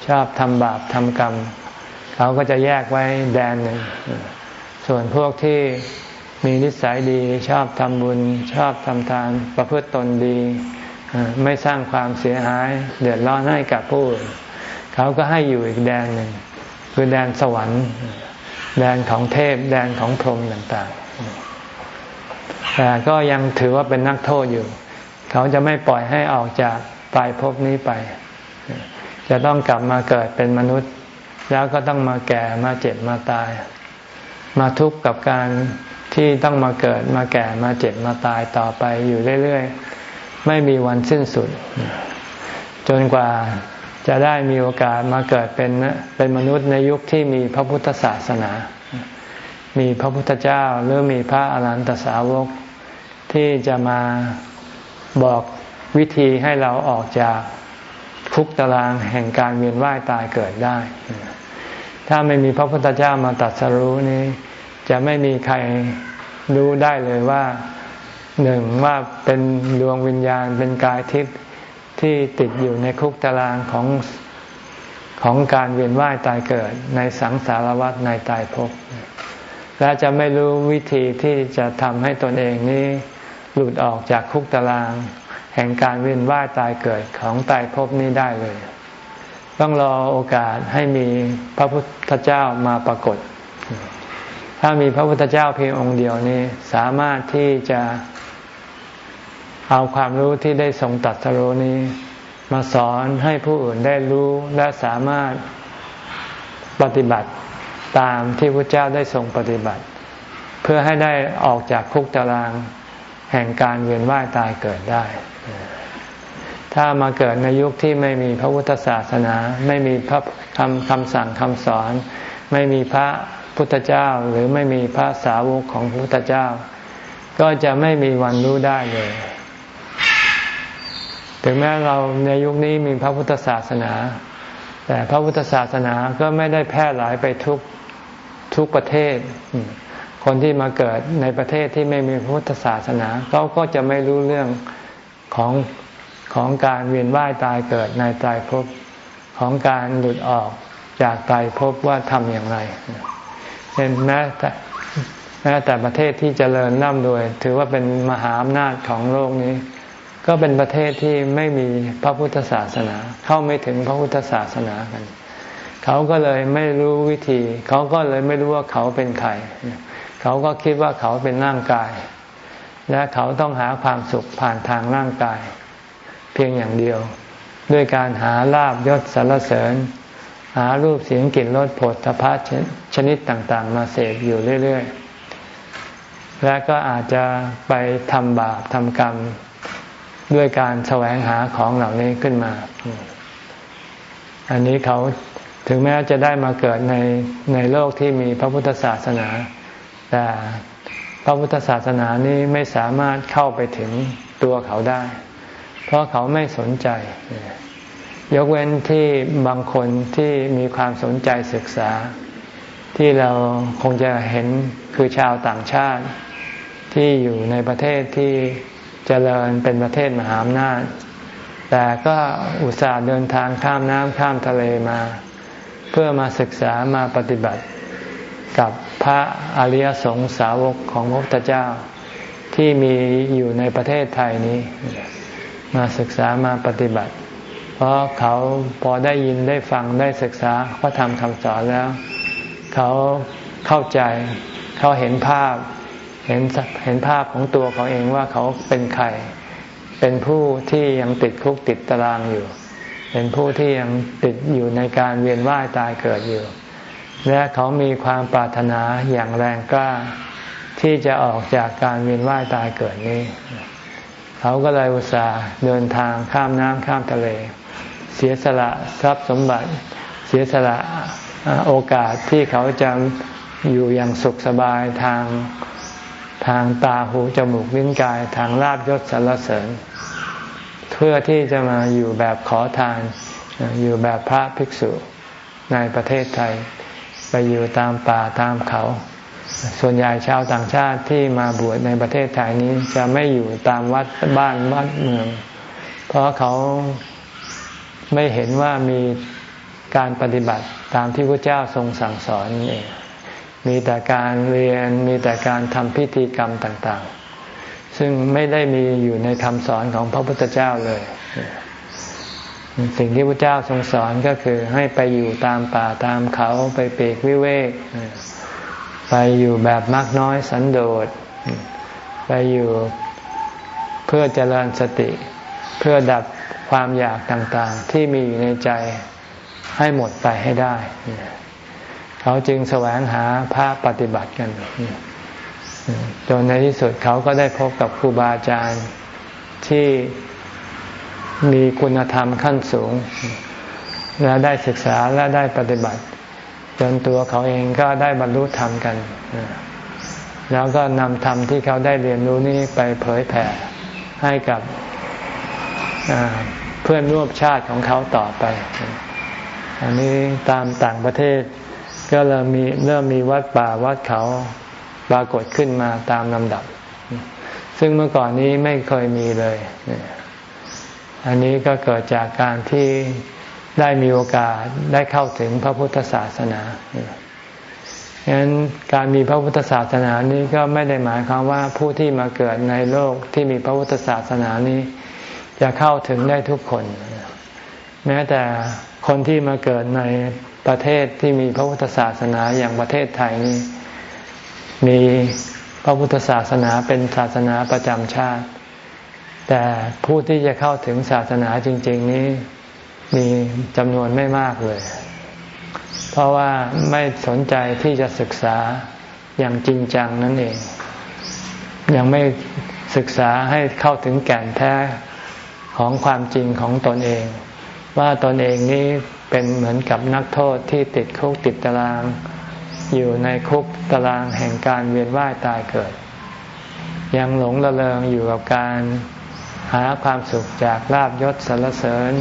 ชอบทำบาปทำกรรม เขาก็จะแยกไว้แดนหนึ่ง ส่วนพวกที่มีนิสัยดีชอบทำบุญ ชอบทำทานประพฤติตนดี ไม่สร้างความเสียหาย เดือดร้อนให้กับผู้อื่นเขาก็ให้อยู่อีกแดนหนึ่ง คือแดนสวรรค์ แดนของเทพ แดนของพรหมต่างๆ แต่ก็ยังถือว่าเป็นนักโทษอยู่ เขาจะไม่ปล่อยให้ออกจากตายภพนี้ไป จะต้องกลับมาเกิดเป็นมนุษย์ แล้วก็ต้องมาแก่มาเจ็บมาตาย มาทุกข์กับการที่ต้องมาเกิดมาแก่มาเจ็บมาตายต่อไปอยู่เรื่อยๆ ไม่มีวันสิ้นสุด จนกว่าจะได้มีโอกาสมาเกิดเป็นเป็นมนุษย์ในยุคที่มีพระพุทธศาสนา มีพระพุทธเจ้าหรือมีพระอรหันตสาวกที่จะมาบอกวิธีให้เราออกจาก คุกตารางแห่งการเวียนว่ายตายเกิดได้ ถ้าไม่มีพระพุทธเจ้ามาตัดสรู้นี้ จะไม่มีใครรู้ได้เลยว่าหนึ่งว่าเป็นดวงวิญญาณเป็นกายทิพย์ที่ติดอยู่ในคุกตารางของของการเวียนว่ายตายเกิดในสังสารวัฏในตายภพและจะไม่รู้วิธีที่จะทำให้ตนเองนี้หลุดออกจากคุกตาราง แห่งการเวียนว่ายตายเกิดของตายภพนี้ได้เลย ต้องรอโอกาสให้มีพระพุทธเจ้ามาปรากฏ ถ้ามีพระพุทธเจ้าเพียงองค์เดียวนี้สามารถที่จะเอาความรู้ที่ได้ทรงตัดสรู้นี้ มาสอนให้ผู้อื่นได้รู้และสามารถปฏิบัติตามที่พระเจ้าได้ทรงปฏิบัติ เพื่อให้ได้ออกจากคุกตารางแห่งการเวียนว่ายตายเกิดได้ ถ้ามาเกิดในยุคที่ไม่มีพระพุทธศาสนา ไม่มีพระคำคำสั่งคำสอน ไม่มีพระพุทธเจ้าหรือไม่มีพระสาวกของพระพุทธเจ้า ก็จะไม่มีวันรู้ได้เลย ถึงแม้เราในยุคนี้มีพระพุทธศาสนา แต่พระพุทธศาสนาก็ไม่ได้แพร่หลายไปทุกทุกประเทศ คนที่มาเกิดในประเทศที่ไม่มีพุทธศาสนาเขาก็จะไม่รู้เรื่อง ของของการเวียนว่ายตายเกิดในตายภพของการหลุดออกจากตายภพว่าทำอย่างไรเช่นแม้แต่แม้แต่ประเทศที่เจริญร่ำรวย ถือว่าเป็นมหาอำนาจของโลกนี้ ก็เป็นประเทศที่ไม่มีพระพุทธศาสนา เข้าไม่ถึงพระพุทธศาสนากันเขาก็เลยไม่รู้วิธี เขาก็เลยไม่รู้ว่าเขาเป็นใคร เขาก็คิดว่าเขาเป็นร่างกาย และเขาต้องหาความสุขผ่านทางร่างกาย เพียงอย่างเดียว ด้วยการหาลาบยศสรรเสริญ หารูปเสียงกลิ่นรสผลทพะชนิดต่างๆ มาเสพอยู่เรื่อยๆ และก็อาจจะไปทำบาปทำกรรม ด้วยการแสวงหาของเหล่านี้ขึ้นมา อันนี้เขาถึงแม้จะได้มาเกิดในในโลกที่มีพระพุทธศาสนา แต่ พระพุทธศาสนานี้ไม่สามารถเข้าไปถึงตัวเขาได้ เพราะเขาไม่สนใจ ยกเว้นที่บางคนที่มีความสนใจศึกษา ที่เราคงจะเห็นคือชาวต่างชาติ ที่อยู่ในประเทศที่เจริญเป็นประเทศมหาอำนาจ แต่ก็อุตส่าห์เดินทางข้ามน้ำข้ามทะเลมา เพื่อมาศึกษามาปฏิบัติ กับพระอริยสงสาวกของพระพุทธเจ้าที่มีอยู่ในประเทศไทยนี้ มาศึกษามาปฏิบัติ เพราะเขาพอได้ยินได้ฟังได้ศึกษาพระธรรมคำสอนแล้ว เขาเข้าใจ เขาเห็นภาพเห็นเห็นภาพของตัวเขาเองว่าเขาเป็นใคร เป็นผู้ที่ยังติดคุกติดตารางอยู่ เป็นผู้ที่ยังติดอยู่ในการเวียนว่ายตายเกิดอยู่ และเขามีความปรารถนาอย่างแรงกล้า ที่จะออกจากการเวียนว่ายตายเกิดนี้ เขาก็เลยอุตส่าห์เดินทางข้ามน้ำข้ามทะเล เสียสละทรัพย์สมบัติ เสียสละโอกาสที่เขาจะอยู่อย่างสุขสบายทางทางตาหูจมูกลิ้นกายทางลาบยศสรรเสริญ เพื่อที่จะมาอยู่แบบขอทานอยู่แบบพระภิกษุในประเทศไทย ไปอยู่ตามป่าตามเขา ส่วนใหญ่ชาวต่างชาติที่มาบวชในประเทศไทยนี้จะไม่อยู่ตามวัดบ้านวัดเมือง เพราะเขาไม่เห็นว่ามีการปฏิบัติตามที่พระเจ้าทรงสั่งสอนนี่เองมีแต่การเรียนมีแต่การทำพิธีกรรมต่าง ๆ ซึ่งไม่ได้มีอยู่ในคำสอนของพระพุทธเจ้าเลย สิ่งที่พระเจ้าทรงสอนก็คือให้ไปอยู่ตามป่าตามเขาไปเปกวิเวก ไปอยู่แบบมากน้อยสันโดษ ไปอยู่เพื่อเจริญสติ เพื่อดับความอยากต่างๆ ที่มีอยู่ในใจให้หมดไปให้ได้ เขาจึงแสวงหาพระปฏิบัติกัน จนในที่สุดเขาก็ได้พบกับครูบาอาจารย์ที่ มีคุณธรรมขั้นสูง และได้ศึกษาและได้ปฏิบัติ จนตัวเขาเองก็ได้บรรลุธรรมกัน แล้วก็นำธรรมที่เขาได้เรียนรู้นี้ไปเผยแผ่ให้กับเพื่อนร่วมชาติของเขาต่อไป อันนี้ตามต่างประเทศก็เริ่มมีเริ่มมีวัดป่าวัดเขาปรากฏขึ้นมาตามลำดับ ซึ่งเมื่อก่อนนี้ไม่เคยมีเลย อันนี้ก็เกิดจากการที่ได้มีโอกาสได้เข้าถึงพระพุทธศาสนาฉะนั้นการมีพระพุทธศาสนานี้ก็ไม่ได้หมายความว่าผู้ที่มาเกิดในโลกที่มีพระพุทธศาสนานี้ จะเข้าถึงได้ทุกคน แม้แต่คนที่มาเกิดในประเทศที่มีพระพุทธศาสนาอย่างประเทศไทยนี้มีพระพุทธศาสนาเป็นศาสนาประจำชาติ แต่ผู้ที่จะเข้าถึงศาสนาจริง ๆ นี้มีจำนวนไม่มากเลย เพราะว่าไม่สนใจที่จะศึกษาอย่างจริงจังนั่นเอง ยังไม่ศึกษาให้เข้าถึงแก่นแท้ของความจริงของตนเอง ว่าตนเองนี้เป็นเหมือนกับนักโทษที่ติดคุกติดตาราง อยู่ในคุกตารางแห่งการเวียนว่ายตายเกิด ยังหลงระเริงอยู่กับการ หาความสุขจากลาบยศสรรเสริญ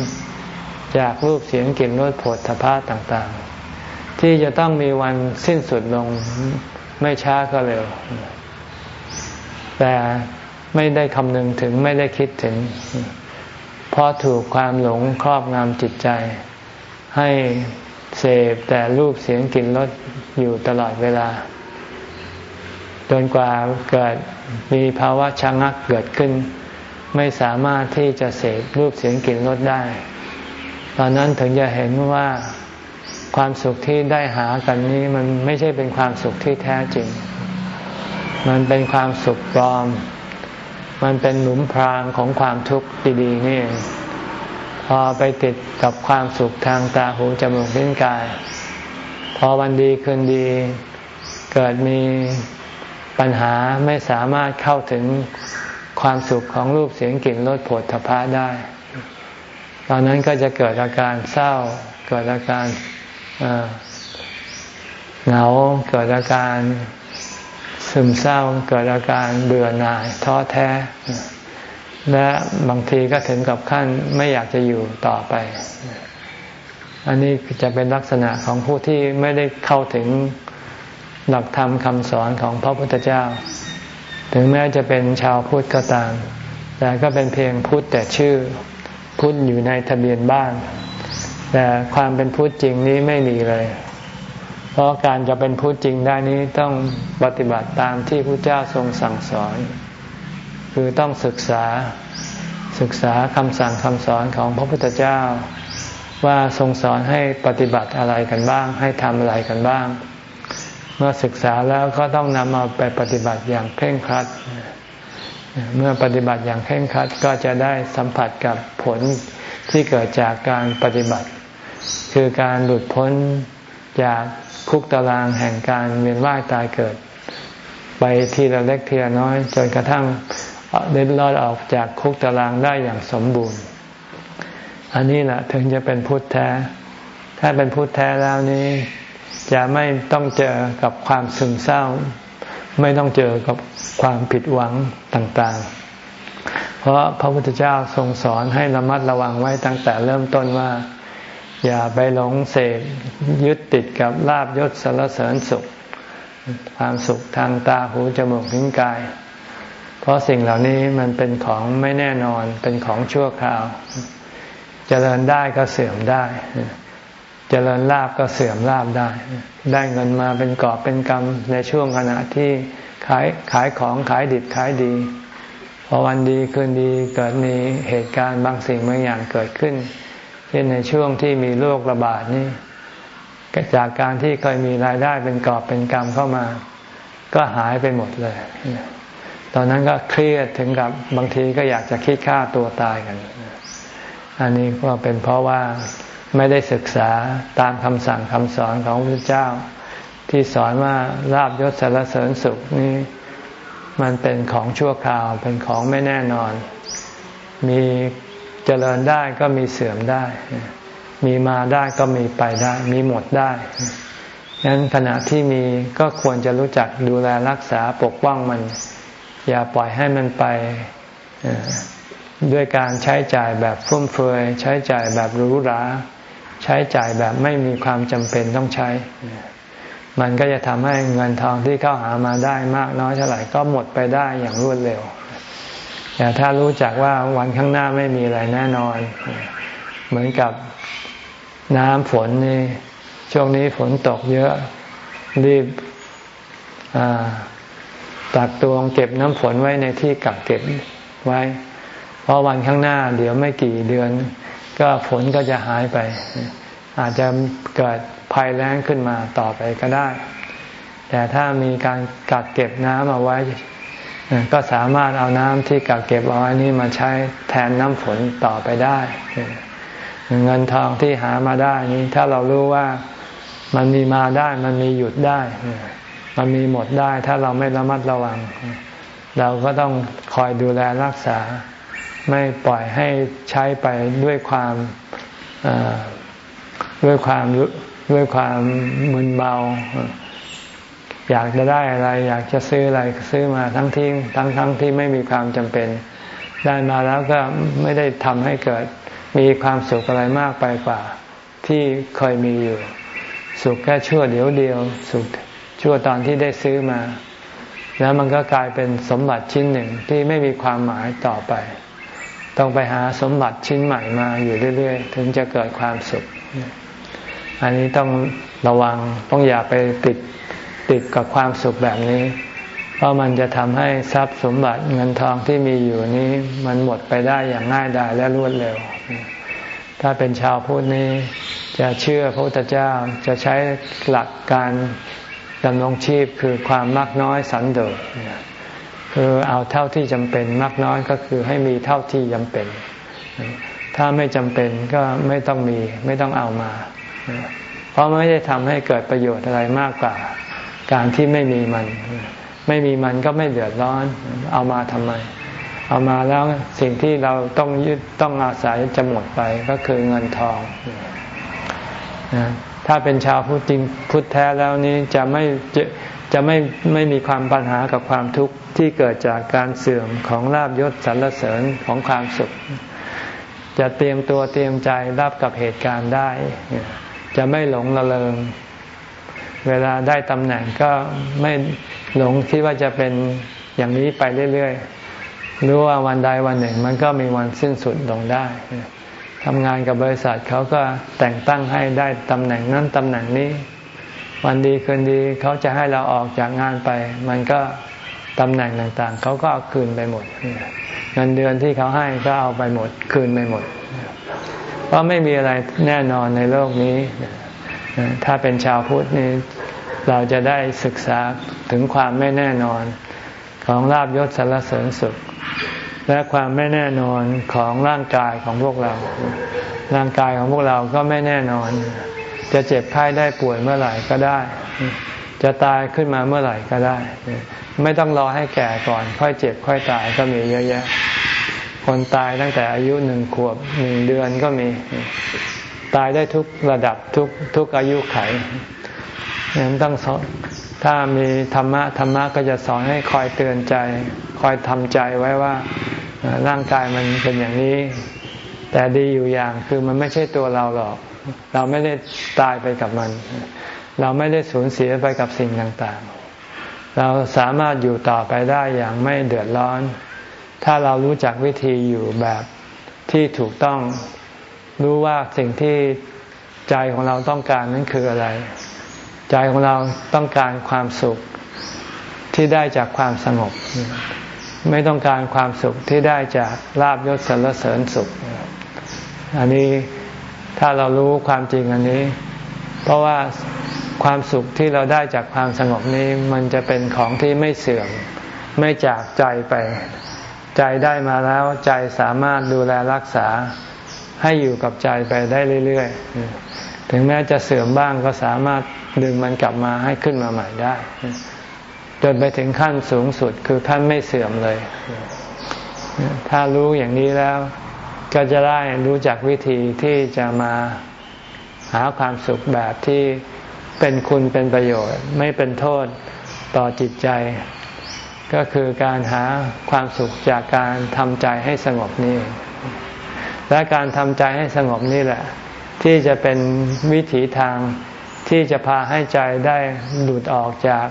จากรูปเสียงกลิ่นรสผลทพะต่างๆ ที่จะต้องมีวันสิ้นสุดลงไม่ช้าก็เร็ว แต่ไม่ได้คำนึงถึงไม่ได้คิดถึงเพราะถูกความหลงครอบงำจิตใจ ให้เสพแต่รูปเสียงกลิ่นรสอยู่ตลอดเวลาจนกว่าเกิดมีภาวะชะงักเกิดขึ้น ไม่สามารถที่จะเสพรูปเสียงกลิ่นรสได้ ตอนนั้นถึงจะเห็นว่าความสุขที่ได้หากันนี้มันไม่ใช่เป็นความสุขที่แท้จริง มันเป็นความสุขปลอม มันเป็นหลุมพรางของความทุกข์ดีๆนี่พอไปติดกับความสุขทางตาหูจมูกลิ้นกาย พอวันดีคืนดี เกิดมีปัญหาไม่สามารถเข้าถึง ความสุขของรูปเสียงกลิ่นรสผลทพะได้ ตอนนั้นก็จะเกิดอาการเศร้า เกิดอาการเหงา เกิดอาการซึมเศร้า เกิดอาการเบื่อหน่ายท้อแท้ และบางทีก็ถึงกับขั้นไม่อยากจะอยู่ต่อไป อันนี้จะเป็นลักษณะของผู้ที่ไม่ได้เข้าถึงหลักธรรมคำสอนของพระพุทธเจ้า ถึงแม้จะเป็นชาวพุทธก็ตาม แต่ก็เป็นเพียงพุทธแต่ชื่อพุทธอยู่ในทะเบียนบ้าน แต่ความเป็นพุทธจริงนี้ไม่มีเลย เพราะการจะเป็นพุทธจริงได้นี้ต้องปฏิบัติตามที่พระเจ้าทรงสั่งสอน คือต้องศึกษาศึกษาคำสั่งคำสอนของพระพุทธเจ้า ว่าทรงสอนให้ปฏิบัติอะไรกันบ้าง ให้ทำอะไรกันบ้าง มื่อศึกษาแล้วก็ต้องนำเอาไปปฏิบัติอย่างเคร่งครัด เมื่อปฏิบัติอย่างเคร่งครัดก็จะได้สัมผัสกับผลที่เกิดจากการปฏิบัติ คือการหลุดพ้นจากคุกตารางแห่งการเวียนว่ายตายเกิด ไปทีละเล็กทีละน้อย จนกระทั่งเด็ดรอดออกจากคุกตารางได้อย่างสมบูรณ์ อันนี้แหละถึงจะเป็นพุทธแท้ ถ้าเป็นพุทธแท้แล้วนี้ จะไม่ต้องเจอกับความซึมเศร้า ไม่ต้องเจอกับความผิดหวังต่างๆ เพราะพระพุทธเจ้าทรงสอนให้ระมัดระวังไว้ตั้งแต่เริ่มต้นว่า อย่าไปหลงเสพยึดติดกับลาบยศสารเสริญสุข ความสุขทางตาหูจมูกลิ้นกาย เพราะสิ่งเหล่านี้มันเป็นของไม่แน่นอนเป็นของชั่วคราวจเจริญได้ก็เสื่อมได้ เจริญลาบก็เสื่อมลาบได้ ได้เงินมาเป็นกอบเป็นกรรมในช่วงขณะที่ขายขายของขายดิบขายดี พอวันดีคืนดีเกิดมีเหตุการณ์บางสิ่งบางอย่างเกิดขึ้นเช่นในช่วงที่มีโรคระบาดนี่จากการที่เคยมีรายได้เป็นกอบเป็นกรรมเข้ามา ก็หายไปหมดเลย ตอนนั้นก็เครียดถึงกับบางทีก็อยากจะคิดฆ่าตัวตายกัน อันนี้ก็เป็นเพราะว่า ไม่ได้ศึกษาตามคำสั่งคำสอนของพระเจ้า ที่สอนว่าลาบยศสารเสริญสุขนี่มันเป็นของชั่วคราวเป็นของไม่แน่นอน มีเจริญได้ก็มีเสื่อมได้ มีมาได้ก็มีไปได้ มีหมดได้ฉะนั้นขณะที่มีก็ควรจะรู้จักดูแลรักษาปกป้องมัน อย่าปล่อยให้มันไปด้วยการใช้จ่ายแบบฟุ่มเฟือยใช้จ่ายแบบหรู้รา ใช้จ่ายแบบไม่มีความจำเป็นต้องใช้ มันก็จะทำให้เงินทองที่เข้าหามาได้มากน้อยเท่าไหร่ก็หมดไปได้อย่างรวดเร็ว แต่ถ้ารู้จักว่าวันข้างหน้าไม่มีอะไรแน่นอน เหมือนกับน้ำฝนนี่ช่วงนี้ฝนตกเยอะรีบตักตวงเก็บน้ำฝนไว้ในที่กักเก็บไว้ เพราะวันข้างหน้า เดี๋ยวไม่กี่เดือน ก็ฝนก็จะหายไป อาจจะเกิดภัยแล้งขึ้นมาต่อไปก็ได้ แต่ถ้ามีการกักเก็บน้ำเอาไว้ ก็สามารถเอาน้ำที่กักเก็บเอาไว้นี้มาใช้แทนน้ำฝนต่อไปได้ เงินทองที่หามาได้นี้ถ้าเรารู้ว่ามันมีมาได้มันมีหยุดได้ มันมีหมดได้ถ้าเราไม่ระมัดระวัง เราก็ต้องคอยดูแลรักษา ไม่ปล่อยให้ใช้ไปด้วยความด้วยความด้วยความมึนเมา อยากจะได้อะไร อยากจะซื้ออะไรซื้อมาทั้งที่ทั้งทั้งที่ไม่มีความจำเป็น ได้มาแล้วก็ไม่ได้ทำให้เกิดมีความสุขอะไรมากไปกว่า ที่เคยมีอยู่ สุขแค่ชั่วเดียวเดียว สุขชั่วตอนที่ได้ซื้อมา แล้วมันก็กลายเป็นสมบัติชิ้นหนึ่งที่ไม่มีความหมายต่อไป ต้องไปหาสมบัติชิ้นใหม่มาอยู่เรื่อยๆ ถึงจะเกิดความสุข อันนี้ต้องระวังต้องอย่าไปติดติดกับความสุขแบบนี้ เพราะมันจะทำให้ทรัพย์สมบัติเงินทองที่มีอยู่นี้ มันหมดไปได้อย่างง่ายดายและรวดเร็ว ถ้าเป็นชาวพุทธนี้จะเชื่อพระพุทธเจ้าจะใช้หลักการดำรงชีพคือความมากน้อยสันโดษ คือเอาเท่าที่จำเป็นมากน้อยก็คือให้มีเท่าที่จำเป็น ถ้าไม่จำเป็นก็ไม่ต้องมีไม่ต้องเอามา เพราะไม่ได้ทำให้เกิดประโยชน์อะไรมากกว่า การที่ไม่มีมัน ไม่มีมันก็ไม่เดือดร้อน เอามาทำไม เอามาแล้วสิ่งที่เราต้องยึดต้องอาศัยจะหมดไปก็คือเงินทองถ้าเป็นชาวพุทธพุทธแท้แล้วนี้จะไม่ จะไม่ไม่มีความปัญหากับความทุกข์ที่เกิดจากการเสื่อมของลาบยศสรรเสริญของความสุข จะเตรียมตัวเตรียมใจรับกับเหตุการณ์ได้ จะไม่หลงละเลงเวลาได้ตำแหน่งก็ไม่หลงคิดว่าจะเป็นอย่างนี้ไปเรื่อยๆรู้ว่าวันใดวันหนึ่ง มันก็มีวันสิ้นสุดลงได้ทำงานกับบริษัทเขาก็แต่งตั้งให้ได้ตำแหน่งนั้นตำแหน่งนี้ วันดีคืนดีเขาจะให้เราออกจากงานไป มันก็ตำแหน่งต่างๆ เขาก็เอาคืนไปหมด เงินเดือนที่เขาให้ก็เอาไปหมด คืนไปหมด เพราะไม่มีอะไรแน่นอนในโลกนี้ ถ้าเป็นชาวพุทธนี่เราจะได้ศึกษาถึงความไม่แน่นอนของลาบยศสารเสริญสุข และความไม่แน่นอนของร่างกายของพวกเรา ร่างกายของพวกเราก็ไม่แน่นอน จะเจ็บไข้ได้ป่วยเมื่อไหร่ก็ได้ จะตายขึ้นมาเมื่อไหร่ก็ได้ ไม่ต้องรอให้แก่ก่อน ค่อยเจ็บค่อยตายก็มีเยอะแยะ คนตายตั้งแต่อายุหนึ่งขวบหนึ่งเดือนก็มี ตายได้ทุกระดับทุกทุกอายุไขนั้นต้องสอนถ้ามีธรรมะธรรมะก็จะสอนให้คอยเตือนใจ คอยทำใจไว้ว่าร่างกายมันเป็นอย่างนี้ แต่ดีอยู่อย่างคือมันไม่ใช่ตัวเราหรอก เราไม่ได้ตายไปกับมัน เราไม่ได้สูญเสียไปกับสิ่งต่างๆ เราสามารถอยู่ต่อไปได้อย่างไม่เดือดร้อน ถ้าเรารู้จักวิธีอยู่แบบที่ถูกต้องรู้ว่าสิ่งที่ใจของเราต้องการนั้นคืออะไร ใจของเราต้องการความสุขที่ได้จากความสงบ ไม่ต้องการความสุขที่ได้จากลาบยศสรรเสริญสุข อันนี้ ถ้าเรารู้ความจริงอันนี้ เพราะว่าความสุขที่เราได้จากความสงบนี้ มันจะเป็นของที่ไม่เสื่อม ไม่จากใจไป ใจได้มาแล้วใจสามารถดูแลรักษาให้อยู่กับใจไปได้เรื่อยๆ ถึงแม้จะเสื่อมบ้างก็สามารถดึงมันกลับมาให้ขึ้นมาใหม่ได้ จนไปถึงขั้นสูงสุดคือขั้นไม่เสื่อมเลย ถ้ารู้อย่างนี้แล้ว ก็จะได้รู้จักวิธีที่จะมาหาความสุขแบบที่เป็นคุณเป็นประโยชน์ ไม่เป็นโทษต่อจิตใจ ก็คือการหาความสุขจากการทำใจให้สงบนี่และการทำใจให้สงบนี่แหละ ที่จะเป็นวิถีทางที่จะพาให้ใจได้หลุดออกจาก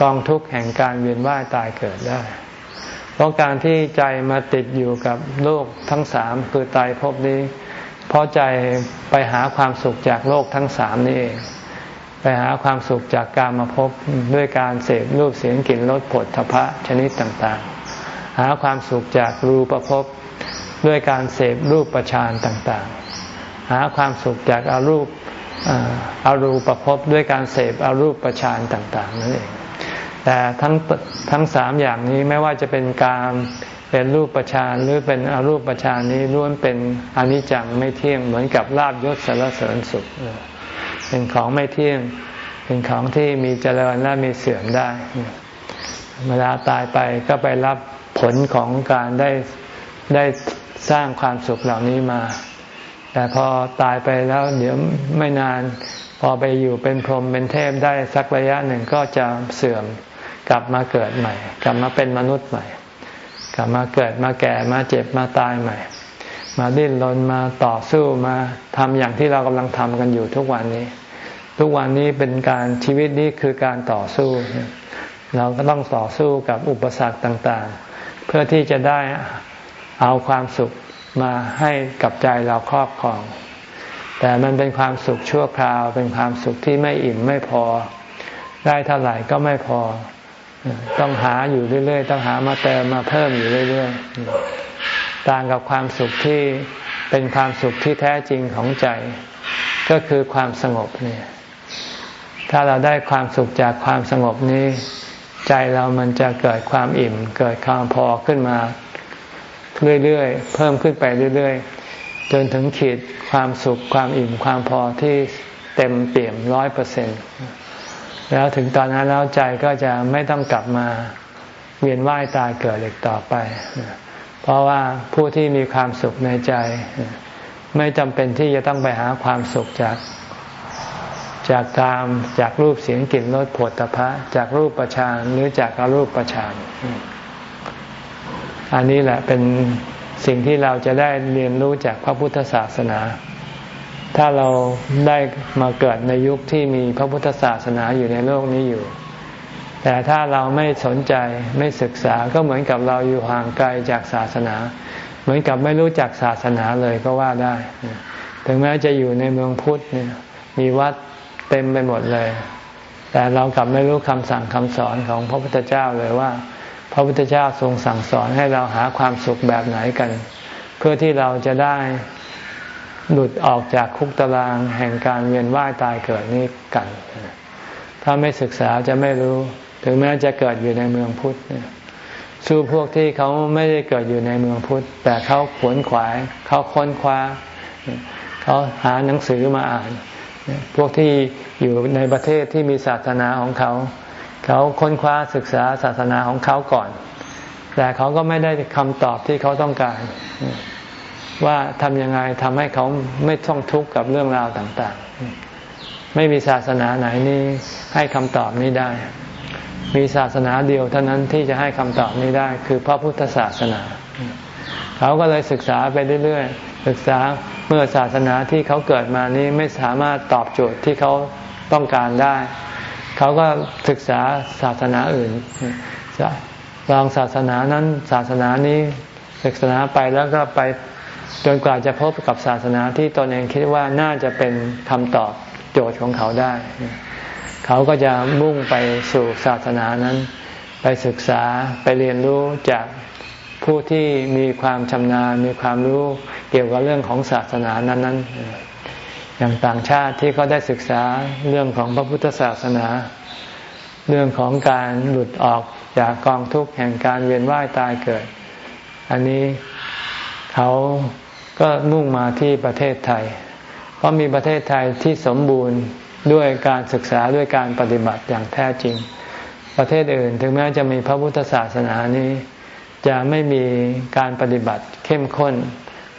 กองทุกข์แห่งการเวียนว่ายตายเกิดได้ เพราะการที่ใจมาติดอยู่กับโลกทั้งสามคือตายภพนี้ เพราะใจไปหาความสุขจากโลกทั้งสามนี่เองไปหาความสุขจากการมาพบด้วยการเสพรูปเสียงกลิ่นรสผลทพะชนิดต่างๆ หาความสุขจากรูปภพด้วยการเสพรูปประชานต่างๆ หาความสุขจากอารูปอารูปประพบด้วยการเสพอารูปประชานต่าง ๆ นั่นเอง แต่ทั้งทั้งสามอย่างนี้ไม่ว่าจะเป็นการเป็นรูปประชานหรือเป็นอารูปประชานนี้ล้วนเป็นอนิจจังไม่เที่ยงเหมือนกับลาบยศสารเสริญสุขเป็นของไม่เที่ยง เป็นของที่มีเจริญและมีเสื่อมได้ เวลาตายไปก็ไปรับผลของการได้ได้สร้างความสุขเหล่านี้มา แต่พอตายไปแล้วเดี๋ยวไม่นาน พอไปอยู่เป็นพรหมเป็นเทพได้สักระยะหนึ่งก็จะเสื่อม กลับมาเกิดใหม่ กลับมาเป็นมนุษย์ใหม่ กลับมาเกิดมาแก่มาเจ็บมาตายใหม่ มาดิ้นรนมาต่อสู้มาทำอย่างที่เรากำลังทำกันอยู่ทุกวันนี้ ทุกวันนี้เป็นการชีวิตนี้คือการต่อสู้ เราก็ต้องต่อสู้กับอุปสรรคต่างๆ เพื่อที่จะได้เอาความสุขมาให้กับใจเราครอบครอง แต่มันเป็นความสุขชั่วคราว เป็นความสุขที่ไม่อิ่มไม่พอ ได้เท่าไหร่ก็ไม่พอ ต้องหาอยู่เรื่อย ๆ ต้องหามาเติมมาเพิ่มอยู่เรื่อย ๆ ต่างกับความสุขที่เป็นความสุขที่แท้จริงของใจ ก็คือความสงบเนี่ย ถ้าเราได้ความสุขจากความสงบนี้ ใจเรามันจะเกิดความอิ่ม เกิดความพอขึ้นมา เรื่อยๆ เพิ่มขึ้นไปเรื่อย ๆ จนถึงขีดความสุขความอิ่มความพอที่เต็มเปี่ยมร้อยเปอร์เซ็นต์ แล้วถึงตอนนั้นแล้วใจก็จะไม่ต้องกลับมาเวียนว่ายตายเกิดอีกต่อไป เพราะว่าผู้ที่มีความสุขในใจ ไม่จำเป็นที่จะต้องไปหาความสุขจากจากกามจากรูปเสียงกลิ่นรสผลตภะจากรูปประชานหรือจากอารูปประชานอันนี้แหละเป็นสิ่งที่เราจะได้เรียนรู้จากพระพุทธศาสนา ถ้าเราได้มาเกิดในยุคที่มีพระพุทธศาสนาอยู่ในโลกนี้อยู่ แต่ถ้าเราไม่สนใจไม่ศึกษาก็เหมือนกับเราอยู่ห่างไกลจากศาสนา เหมือนกับไม่รู้จักศาสนาเลยก็ว่าได้ ถึงแม้จะอยู่ในเมืองพุทธเนี่ยมีวัดเต็มไปหมดเลย แต่เรากลับไม่รู้คำสั่งคำสอนของพระพุทธเจ้าเลยว่า พระพุทธเจ้าทรงสั่งสอนให้เราหาความสุขแบบไหนกัน เพื่อที่เราจะได้ หลุดออกจากคุกตารางแห่งการเวียนว่ายตายเกิดนี้กัน ถ้าไม่ศึกษาจะไม่รู้ ถึงแม้จะเกิดอยู่ในเมืองพุทธสู้พวกที่เขาไม่ได้เกิดอยู่ในเมืองพุทธ แต่เขาขวนขวาย เขาค้นคว้า เขาหาหนังสือมาอ่าน พวกที่อยู่ในประเทศที่มีศาสนาของเขา เขาค้นคว้าศึกษาศาสนาของเขาก่อน แต่เขาก็ไม่ได้คำตอบที่เขาต้องการ ว่าทำยังไงทำให้เขาไม่ต้องทุกข์กับเรื่องราวต่างๆ ไม่มีศาสนาไหนนี้ให้คำตอบนี้ได้ มีศาสนาเดียวเท่านั้นที่จะให้คำตอบนี้ได้ คือพระพุทธศาสนา เขาก็เลยศึกษาไปเรื่อยๆ ศึกษาเมื่อศาสนาที่เขาเกิดมานี้ไม่สามารถตอบโจทย์ที่เขาต้องการได้ เขาก็ศึกษาศาสนาอื่นลองศาสนานั้นศาสนานี้ศึกษาไปแล้วก็ไป จนกว่าจะพบกับศาสนาที่ตนเองคิดว่าน่าจะเป็นคำตอบโจทย์ของเขาได้ เขาก็จะมุ่งไปสู่ศาสนานั้น ไปศึกษาไปเรียนรู้จากผู้ที่มีความชำนาญมีความรู้เกี่ยวกับเรื่องของศาสนานั้นๆ อย่างต่างชาติที่เขาได้ศึกษาเรื่องของพระพุทธศาสนา เรื่องของการหลุดออกจากกองทุกข์แห่งการเวียนว่ายตายเกิด อันนี้ เขาก็มุ่งมาที่ประเทศไทย เพราะมีประเทศไทยที่สมบูรณ์ด้วยการศึกษาด้วยการปฏิบัติอย่างแท้จริง ประเทศอื่นถึงแม้จะมีพระพุทธศาสนานี้ จะไม่มีการปฏิบัติเข้มข้น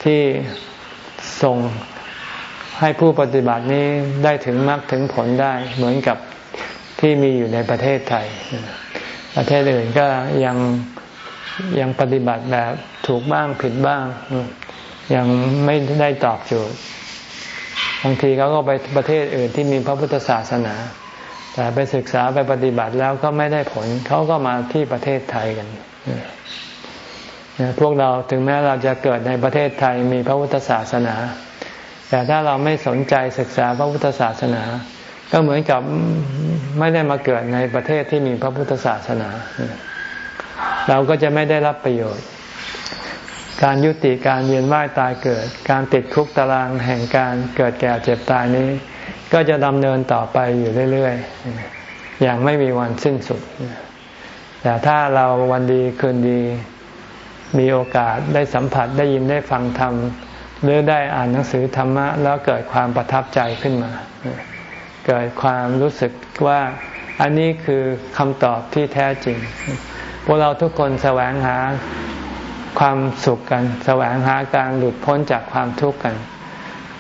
ที่ส่งให้ผู้ปฏิบัตินี้ได้ถึงมรรคถึงผลได้เหมือนกับที่มีอยู่ในประเทศไทย ประเทศอื่นก็ยัง ยังปฏิบัติแบบถูกบ้างผิดบ้าง ยังไม่ได้ตอบโจทย์บางทีเขาก็ไปประเทศอื่นที่มีพระพุทธศาสนา แต่ไปศึกษาไปปฏิบัติแล้วก็ไม่ได้ผลเขาก็มาที่ประเทศไทยกันพวกเราถึงแม้เราจะเกิดในประเทศไทยมีพระพุทธศาสนา แต่ถ้าเราไม่สนใจศึกษาพระพุทธศาสนา ก็เหมือนกับไม่ได้มาเกิดในประเทศที่มีพระพุทธศาสนา เราก็จะไม่ได้รับประโยชน์ การยุติการเวียนว่ายตายเกิด การติดคุกตารางแห่งการเกิดแก่เจ็บตายนี้ ก็จะดำเนินต่อไปอยู่เรื่อยๆ อย่างไม่มีวันสิ้นสุด แต่ถ้าเราวันดีคืนดีมีโอกาสได้สัมผัสได้ยินได้ฟังธรรมหรือได้อ่านหนังสือธรรมะ แล้วเกิดความประทับใจขึ้นมา เกิดความรู้สึกว่าอันนี้คือคำตอบที่แท้จริง พวกเราทุกคนแสวงหาความสุขกัน แสวงหาการหลุดพ้นจากความทุกข์กัน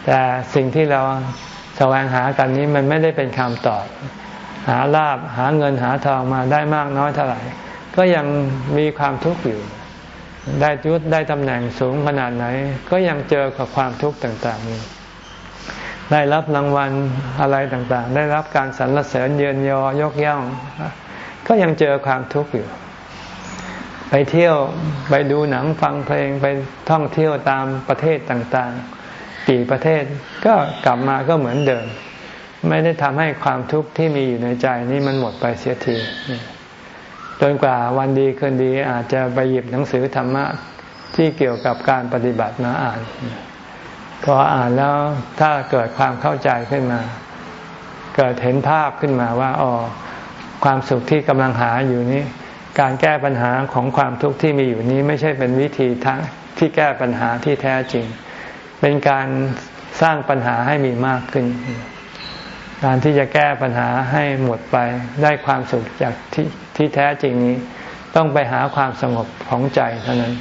แต่สิ่งที่เราแสวงหากันนี้มันไม่ได้เป็นคำตอบ หาลาบหาเงินหาทองมาได้มากน้อยเท่าไหร่ ก็ยังมีความทุกข์อยู่ ได้ยศได้ตำแหน่งสูงขนาดไหน ก็ยังเจอกับความทุกข์ต่างๆอยู่ได้รับรางวัลอะไรต่างๆ ได้รับการสรรเสริญเยือนยอยกย่อง ก็ยังเจอความทุกข์อยู่ ไปเที่ยวไปดูหนังฟังเพลงไปท่องเที่ยวตามประเทศต่างๆกี่ประเทศก็กลับมาก็เหมือนเดิม ไม่ได้ทำให้ความทุกข์ที่มีอยู่ในใจนี้มันหมดไปเสียที จนกว่าวันดีคืนดีอาจจะไปหยิบหนังสือธรรมะที่เกี่ยวกับการปฏิบัติมาอ่าน พออ่านแล้วถ้าเกิดความเข้าใจขึ้นมา เกิดเห็นภาพขึ้นมาว่าอ๋อความสุขที่กำลังหาอยู่นี้ การแก้ปัญหาของความทุกข์ที่มีอยู่นี้ไม่ใช่เป็นวิธีทั้งที่แก้ปัญหาที่แท้จริง เป็นการสร้างปัญหาให้มีมากขึ้น การที่จะแก้ปัญหาให้หมดไปได้ความสุขจากที่ที่แท้จริงนี้ ต้องไปหาความสงบของใจเท่านั้น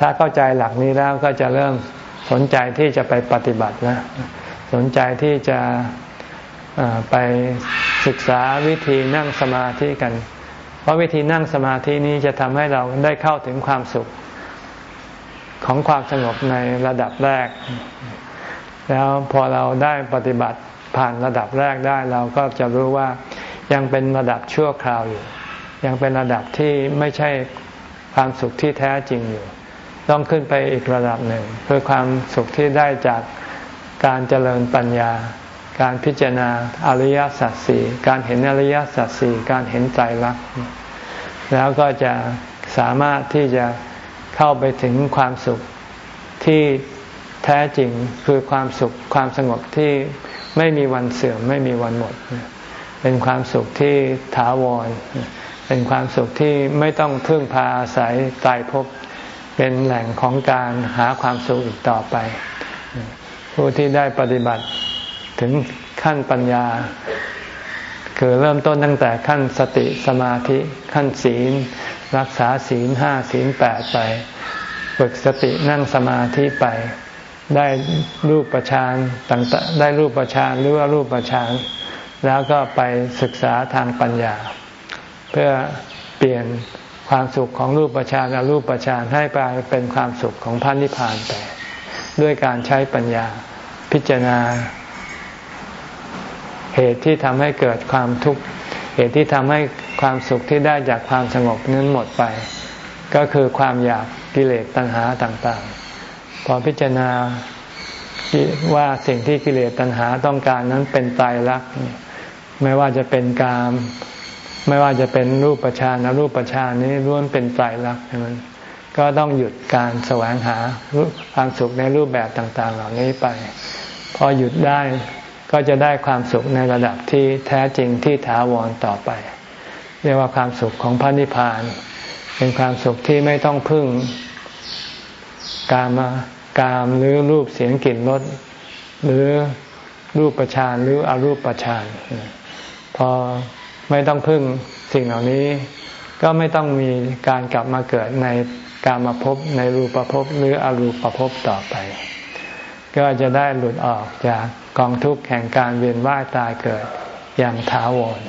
ถ้าเข้าใจหลักนี้แล้วก็จะเริ่มสนใจที่จะไปปฏิบัตินะสนใจที่จะไปศึกษาวิธีนั่งสมาธิกัน เพราะวิธีนั่งสมาธินี้จะทำให้เราได้เข้าถึงความสุขของความสงบในระดับแรก แล้วพอเราได้ปฏิบัติผ่านระดับแรกได้เราก็จะรู้ว่ายังเป็นระดับชั่วคราวอยู่ ยังเป็นระดับที่ไม่ใช่ความสุขที่แท้จริงอยู่ ต้องขึ้นไปอีกระดับหนึ่งเพื่อความสุขที่ได้จากการเจริญปัญญา การพิจารณาอริยสัจสี่การเห็นอริยสัจสี่การเห็นใจรักแล้วก็จะสามารถที่จะเข้าไปถึงความสุขที่แท้จริงคือความสุขความสงบที่ไม่มีวันเสื่อมไม่มีวันหมด เป็นความสุขที่ถาวร เป็นความสุขที่ไม่ต้องพึ่งพาอาศัยตายภพเป็นแหล่งของการหาความสุขอีกต่อไป ผู้ที่ได้ปฏิบัติ ถึงขั้นปัญญา คือเริ่มต้นตั้งแต่ขั้นสติสมาธิขั้นศีล รักษาศีลห้าศีลแปดไป ฝึกสตินั่งสมาธิไป ได้รูปประชานต่างๆได้รูปประชานหรือว่ารูปประชานแล้วก็ไปศึกษาทางปัญญา เพื่อเปลี่ยนความสุขของรูปประชานรูปประชานให้ไปเป็นความสุขของพระนิพพานไป ด้วยการใช้ปัญญาพิจารณา เหตุที่ทำให้เกิดความทุกข์ เหตุที่ทำให้ความสุขที่ได้จากความสงบนั้นหมดไป ก็คือความอยากกิเลสตัณหาต่างๆ พอพิจารณาว่าสิ่งที่กิเลสตัณหาต้องการนั้นเป็นตายรัก ไม่ว่าจะเป็นกาม ไม่ว่าจะเป็นรูปประชานรูปประชานนี้ล้วนเป็นไตรลักษณ์นั้นก็ต้องหยุดการแสวงหาความสุขในรูปแบบต่างๆ เหล่านี้ไป พอหยุดได้ ก็จะได้ความสุขในระดับที่แท้จริงที่ถาวรต่อไป เรียกว่าความสุขของพระนิพพาน เป็นความสุขที่ไม่ต้องพึ่งกามากามหรือรูปเสียงกลิ่นรสหรือรูปประชานหรืออรูปประชานพอไม่ต้องพึ่งสิ่งเหล่านี้ ก็ไม่ต้องมีการกลับมาเกิดในการมาพบในรูปภพหรืออรูปภพต่อไป ก็จะได้หลุดออกจากกองทุกข์แห่งการเวียนว่ายตายเกิดอย่างถาวร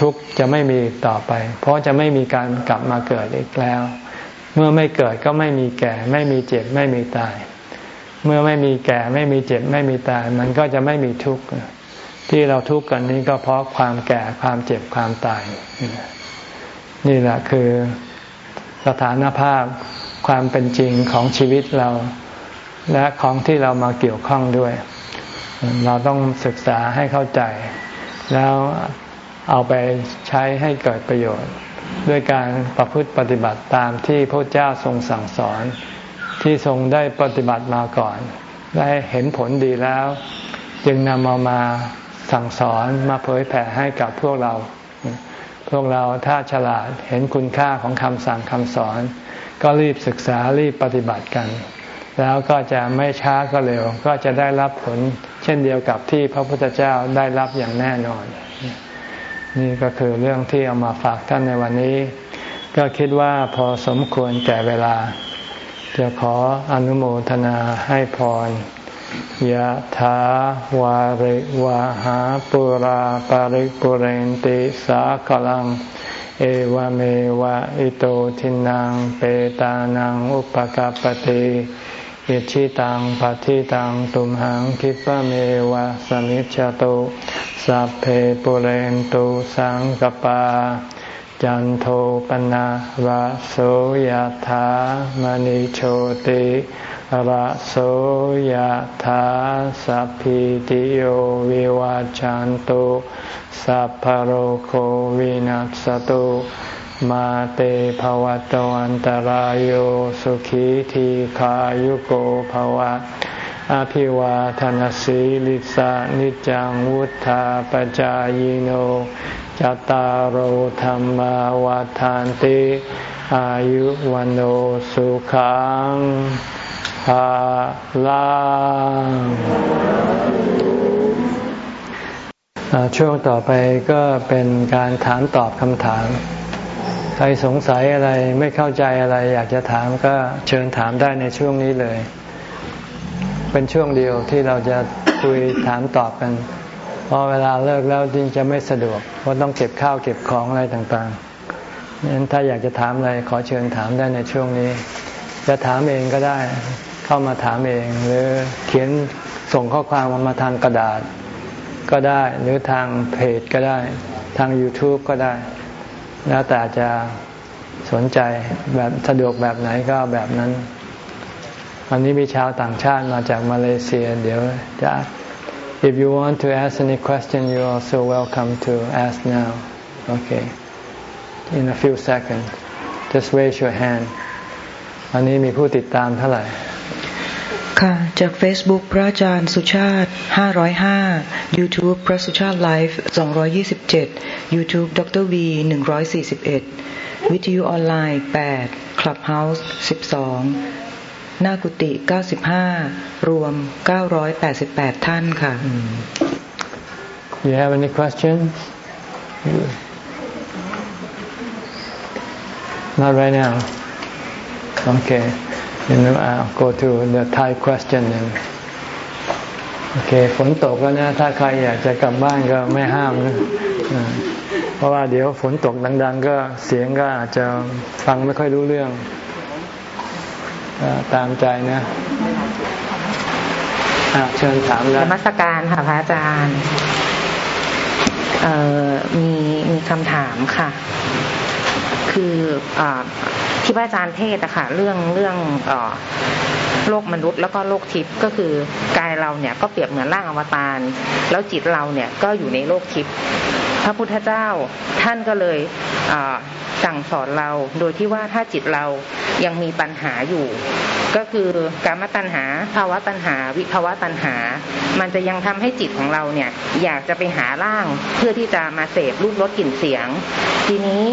ทุกข์จะไม่มีต่อไป เพราะจะไม่มีการกลับมาเกิดอีกแล้ว เมื่อไม่เกิดก็ไม่มีแก่ ไม่มีเจ็บ ไม่มีตาย เมื่อไม่มีแก่ไม่มีเจ็บ ไม่มีตาย มันก็จะไม่มีทุกข์ที่เราทุกข์กันนี้ก็เพราะความแก่ความเจ็บความตาย นี่แหละคือสถานภาพความเป็นจริงของชีวิตเรา และของที่เรามาเกี่ยวข้องด้วย เราต้องศึกษาให้เข้าใจ แล้วเอาไปใช้ให้เกิดประโยชน์ ด้วยการประพฤติปฏิบัติตามที่พระเจ้าทรงสั่งสอน ที่ทรงได้ปฏิบัติมาก่อน ได้เห็นผลดีแล้ว จึงนำเอามาสั่งสอนมาเผยแผ่ให้กับพวกเรา พวกเราถ้าฉลาดเห็นคุณค่าของคำสั่งคำสอน ก็รีบศึกษารีบปฏิบัติกัน แล้วก็จะไม่ช้าก็เร็ว ก็จะได้รับผลเช่นเดียวกับที่พระพุทธเจ้าได้รับอย่างแน่นอน นี่ก็คือเรื่องที่เอามาฝากท่านในวันนี้ ก็คิดว่าพอสมควรแก่เวลา จะขออนุโมทนาให้พรยะถาวาริวะหาปุราปาริปุเรนติสากลัง เอวเมวะอิโตทินังเปตานังอุปกาปติ อิชิตังปัฏิตังตุมหังคิปะเมวะสมิจจตุสัพเพปุเรนตุสังกปา จันโทปนะระโสยธามณิโชติระโสยธาสัพพิติโยวิวาจันตุสัพพโรโควินัสตุ มาเตภวตวันตารโยสุขีทีขายุโกภวะ อภิวาทนสีลิสานิจังวุธาปจายโนจตารโหธรรมวาทานติอายุวันโอสุขังภาลังช่วงต่อไปก็เป็นการถามตอบคำถาม ใครสงสัยอะไรไม่เข้าใจอะไร อยากจะถามก็เชิญถามได้ในช่วงนี้เลย เป็นช่วงเดียวที่เราจะคุยถามตอบกันพอเวลาเลิกแล้วจริงจะไม่สะดวกเพราะต้องเก็บข้าวเก็บของอะไรต่างๆนั้นถ้าอยากจะถามอะไรขอเชิญถามได้ในช่วงนี้ จะถามเองก็ได้ เข้ามาถามเอง หรือเขียนส่งข้อความมาทางกระดาษก็ได้ หรือทางเพจก็ได้ ทาง YouTube ก็ได้ แล้วแต่จะสนใจแบบสะดวกแบบไหนก็แบบนั้น วันนี้มีชาวต่างชาติมาจากมาเลเซีย เดี๋ยวจะ If you want to ask any question, you're also welcome to ask now. Okay. In a few seconds. Just raise your hand. อันนี้มีผู้ติดตามเท่าไหร่ ค่ะ จาก Facebook พระอาจารย์สุชาติ 505 YouTube พระสุชาติไลฟ์ 227 YouTube ดร V 141 วิทยุออนไลน์ 8 Clubhouse 12 หน้ากุฏิเก้าสิบห้ารวมเก้าร้อยแปดสิบแปดท่านค่ะ You have any questions? Not right now. Okay. You know, I'll go to the Thai question then. โอเค ฝนตกแล้วนะ ถ้าใครอยากจะกลับบ้านก็ไม่ห้ามนะเพราะว่าเดี๋ยวฝนตกดัง ๆ ก็เสียงก็อาจจะฟังไม่ค่อยรู้เรื่อง ตามใจนะเชิญถามแล้วธรรมสการค่ะพระอาจารย์มีมีคำถามค่ะ คืออ ที่พระอาจารย์เทศอะค่ะเรื่องเรื่องโลกมนุษย์แล้วก็โลกทิพย์ก็คือกายเราเนี่ยก็เปรียบเหมือนร่างอวตารแล้วจิตเราเนี่ยก็อยู่ในโลกทิพย์พระพุทธเจ้าท่านก็เลย สั่งสอนเรา โดยที่ว่าถ้าจิตเรายังมีปัญหาอยู่ ก็คือการมตัญหา ภาวะตัญหา วิภาวะตัญหา มันจะยังทำให้จิตของเราเนี่ยอยากจะไปหาร่างเพื่อที่จะมาเสพรูปรสกลิ่นเสียง ทีนี้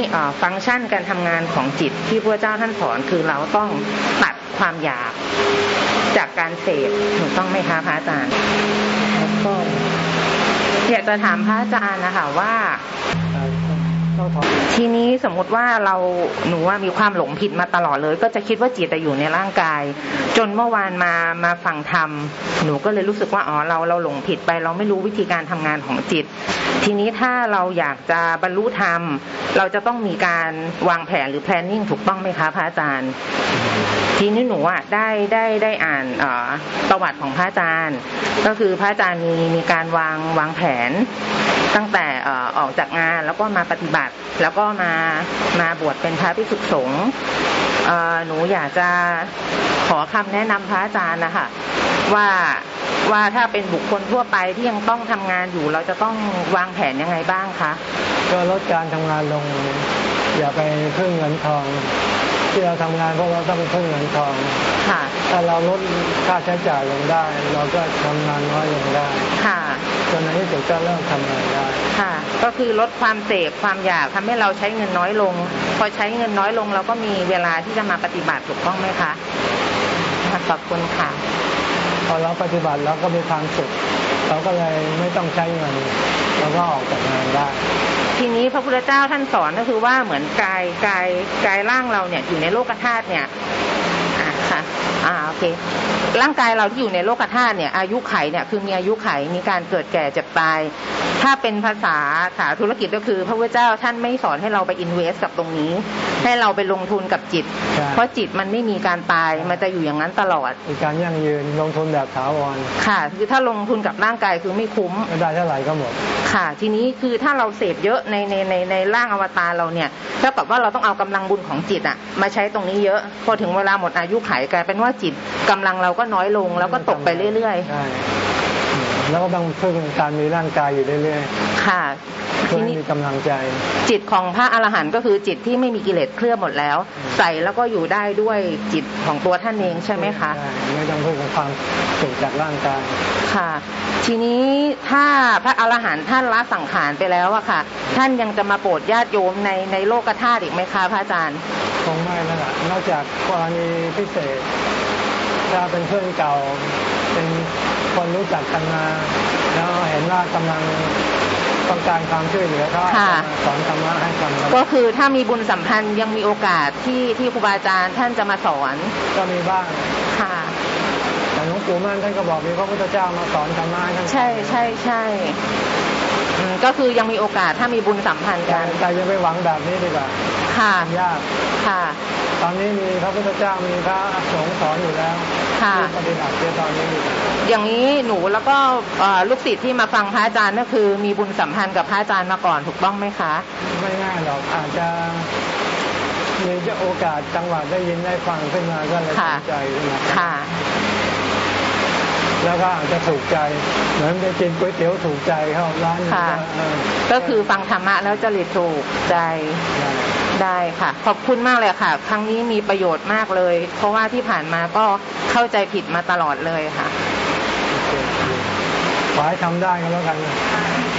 ฟังก์ชันการทำงานของจิตที่พระเจ้าท่านสอนคือเราต้องตัดความอยากจากการเสพถูกต้องไหมคะพระอาจารย์ก็อยากจะถามพระอาจารย์นะคะว่า ทีนี้สมมติว่าเราหนูว่ามีความหลงผิดมาตลอดเลย ก็จะคิดว่าจิตอยู่ในร่างกาย จนเมื่อวานมามาฟังธรรมหนูก็เลยรู้สึกว่าอ๋อเราเราหลงผิดไป เราไม่รู้วิธีการทำงานของจิต ทีนี้ถ้าเราอยากจะบรรลุธรรม เราจะต้องมีการวางแผนหรือ planning ถูกต้องไหมคะพระอาจารย์ ทีนี้หนูอะได้ได้ได้อ่านประวัติของพระอาจารย์ ก็คือพระอาจารย์มีมีการวางวางแผนตั้งแต่ออกจากงานแล้วก็มาปฏิบัติแล้วก็มามาบวชเป็นพระภิกษุสงฆ์หนูอยากจะขอคำแนะนำพระอาจารย์นะคะว่าว่าถ้าเป็นบุคคลทั่วไปที่ยังต้องทำงานอยู่ เราจะต้องวางแผนยังไงบ้างคะก็ลดการทำงานลง อย่าไปเพิ่งเงินทอง ที่เราทำงานเพราะเราต้องพึ่งเงินทองค่ะถ้าเราลดค่าใช้จ่ายลงได้ เราก็ทำงานน้อยลงได้ ค่ะจนในที่สุดก็เริ่มทำงานได้ค่ะ ก็คือลดความเสพความอยากทำให้เราใช้เงินน้อยลง พอใช้เงินน้อยลง เราก็มีเวลาที่จะมาปฏิบัติถูกต้องไหมคะขอบคุณค่ะ พอเราปฏิบัติเราก็มีความสุข เขาก็เลยไม่ต้องใช้เงินแล้วก็ออกจากงานได้ ทีนี้พระพุทธเจ้าท่านสอนก็คือว่าเหมือนกายกายกายร่างเราเนี่ยอยู่ในโลกธาตุเนี่ยอะค่ะ อ่าโอเค ร่างกายเราที่อยู่ในโลกธาตุเนี่ยอายุไขเนี่ยคือมีอายุไขมีการเกิดแก่เจ็บตาย ถ้าเป็นภาษาสาธุรกิจก็คือ พระพุทธเจ้าท่านไม่สอนให้เราไปอินเวสกับตรงนี้ ให้เราไปลงทุนกับจิตใช่เพราะจิตมันไม่มีการตายมันจะอยู่อย่างนั้นตลอดมีการยั่งยืนลงทุนแบบถาวรค่ะ คือถ้าลงทุนกับร่างกายคือไม่คุ้มไม่ได้เท่าไหร่ก็หมด ค่ะ ทีนี้คือถ้าเราเสพเยอะในในในในร่างอวตารเราเนี่ยเท่ากับว่าเราต้องเอากำลังบุญของจิตอะมาใช้ตรงนี้เยอะพอถึงเวลาหมดอายุไขกลายเป็นว่าจิตกำลังเราก็น้อยลงแล้วก็ตกไปเรื่อยๆ แล้วก็ต้องพึ่งการมีร่างกายอยู่เรื่อยๆ ค่ะๆเพื่อทีให้นี้มีกำลังใจ จิตของพระอรหันต์ก็คือจิตที่ไม่มีกิเลสเคลือบหมดแล้ว ใส่แล้วก็อยู่ได้ด้วยจิตของตัวท่านเองใช่ไหมคะใช่ไม่ต้องพึ่งความสุขจากร่างกายค่ะ ทีนี้ถ้าพระอรหันต์ท่านละสังขารไปแล้วอะค่ะ ท่านยังจะมาโปรดญาติโยมในในโลกธาตุอีกไหมคะพระอาจารย์คงไม่แล้วล่ะนอกจากกรณีพิเศษถ้าเป็นเพื่อนเก่าเป็น คนรู้จักกันมาแล้วเห็นว่ากำลังต้องการความช่วยเหลือเขาอาจจะค่ะมาสอนธรรมะให้ฟังก็คือถ้ามีบุญสัมพันธ์ยังมีโอกาสที่ที่ครูบาอาจารย์ท่านจะมาสอนก็มีบ้างค่ะแต่หลวงปู่มั่นท่านก็บอกมีพระพุทธเจ้ามาสอนธรรมะให้ท่านใช่ใช่ใช่อืม ก็คือยังมีโอกาสถ้ามีบุญสัมพันธ์แต่กันแต่จะไปหวังแบบนี้ดีกว่าค่ะยากค่ะ ตอนนี้มีพระพุทธเจ้ามีพระสงฆ์สอนอยู่แล้วค่ะที่ปฏิบัติในตอนนี้ อยู่อย่างนี้หนูแล้วก็เอ่อลูกศิษย์ที่มาฟังพระอาจารย์ก็คือ มีบุญสัมพันธ์กับพระอาจารย์มาก่อนถูกต้องไหมคะ ไม่ง่ายหรอกอาจจะมีโอกาสจังหวะได้ยินได้ฟังขึ้นมาก็เลยสค่ะนใจขึ้นมาค่ะ แล้วก็อาจจะถูกใจ เหมือนไปกินก๋วยเตี๋ยวถูกใจเข้าร้านหนึ่งค่ะเออก็คือฟังธรรมะแล้วจริตถูกใจได้ได้ค่ะ ขอบคุณมากเลยค่ะ ครั้งนี้มีประโยชน์มากเลย เพราะว่าที่ผ่านมาก็เข้าใจผิดมาตลอดเลยค่ะโอเคขอให้ทำได้ก็แล้วกันนะ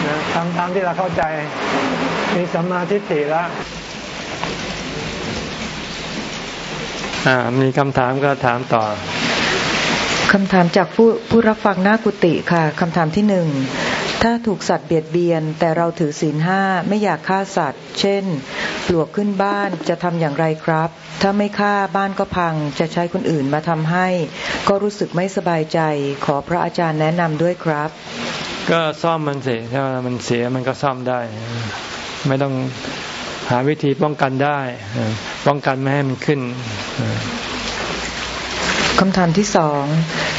นะทำตามที่เราเข้าใจ มีสัมมาทิฏฐิแล้วอ่ามีคำถามก็ถามต่อ คำถามจากผู้ผู้รับฟังหน้ากุฏิค่ะคำถามที่หนึ่งถ้าถูกสัตว์เบียดเบียน แต่เราถือศีลห้าไม่อยากฆ่าสัตว์ เช่น ปลวกขึ้นบ้านจะทำอย่างไรครับ ถ้าไม่ฆ่าบ้านก็พัง จะใช้คนอื่นมาทำให้ ก็รู้สึกไม่สบายใจ ขอพระอาจารย์แนะนำด้วยครับ ก็ซ่อมมันสิถ้ามันเสียมันก็ซ่อมได้ ไม่ต้องหาวิธีป้องกันได้ ป้องกันไม่ให้มันขึ้น คำถามที่สอง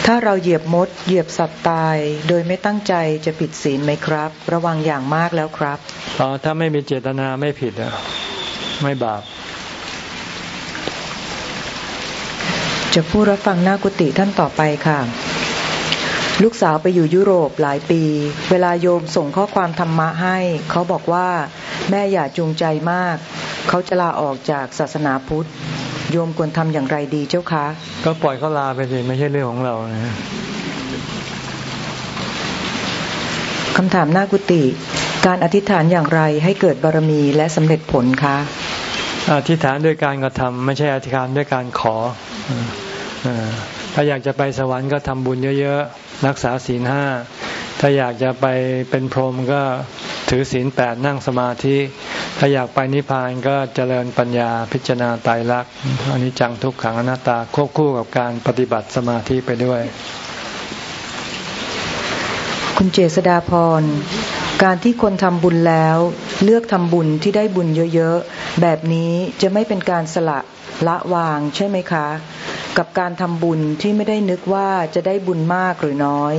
ถ้าเราเหยียบมด เหยียบสัตว์ตาย โดยไม่ตั้งใจจะผิดศีลไหมครับ ระวังอย่างมากแล้วครับอ๋อถ้าไม่มีเจตนาไม่ผิดอะไม่บาปจากผู้รับฟังหน้ากุฏิท่านต่อไปค่ะ ลูกสาวไปอยู่ยุโรปหลายปี เวลาโยมส่งข้อความธรรมะให้ เขาบอกว่า แม่อย่าจูงใจมาก เขาจะลาออกจากศาสนาพุทธ โยมควรทำอย่างไรดีเจ้าคะก็ปล่อยเขาลาไปสิไม่ใช่เรื่องของเรานะคำถามหน้ากุฏิการอธิษฐานอย่างไรให้เกิดบารมีและสำเร็จผลคะอธิษฐานด้วยการกระทำไม่ใช่อธิษฐานด้วยการขอเออเออถ้าอยากจะไปสวรรค์ก็ทำบุญเยอะๆรักษาศีลห้าถ้าอยากจะไปเป็นพรหมก็ ถือศีลแปดนั่งสมาธิ ถ้าอยากไปนิพพานก็เจริญปัญญาพิจารณาไตรลักอันนี้จังทุกขังอนัตตาควบคู่กับการปฏิบัติสมาธิไปด้วย คุณเจษดาพร การที่คนทำบุญแล้ว เลือกทำบุญที่ได้บุญเยอะๆ แบบนี้จะไม่เป็นการสละละวางใช่ไหมคะ กับการทำบุญที่ไม่ได้นึกว่าจะได้บุญมากหรือน้อย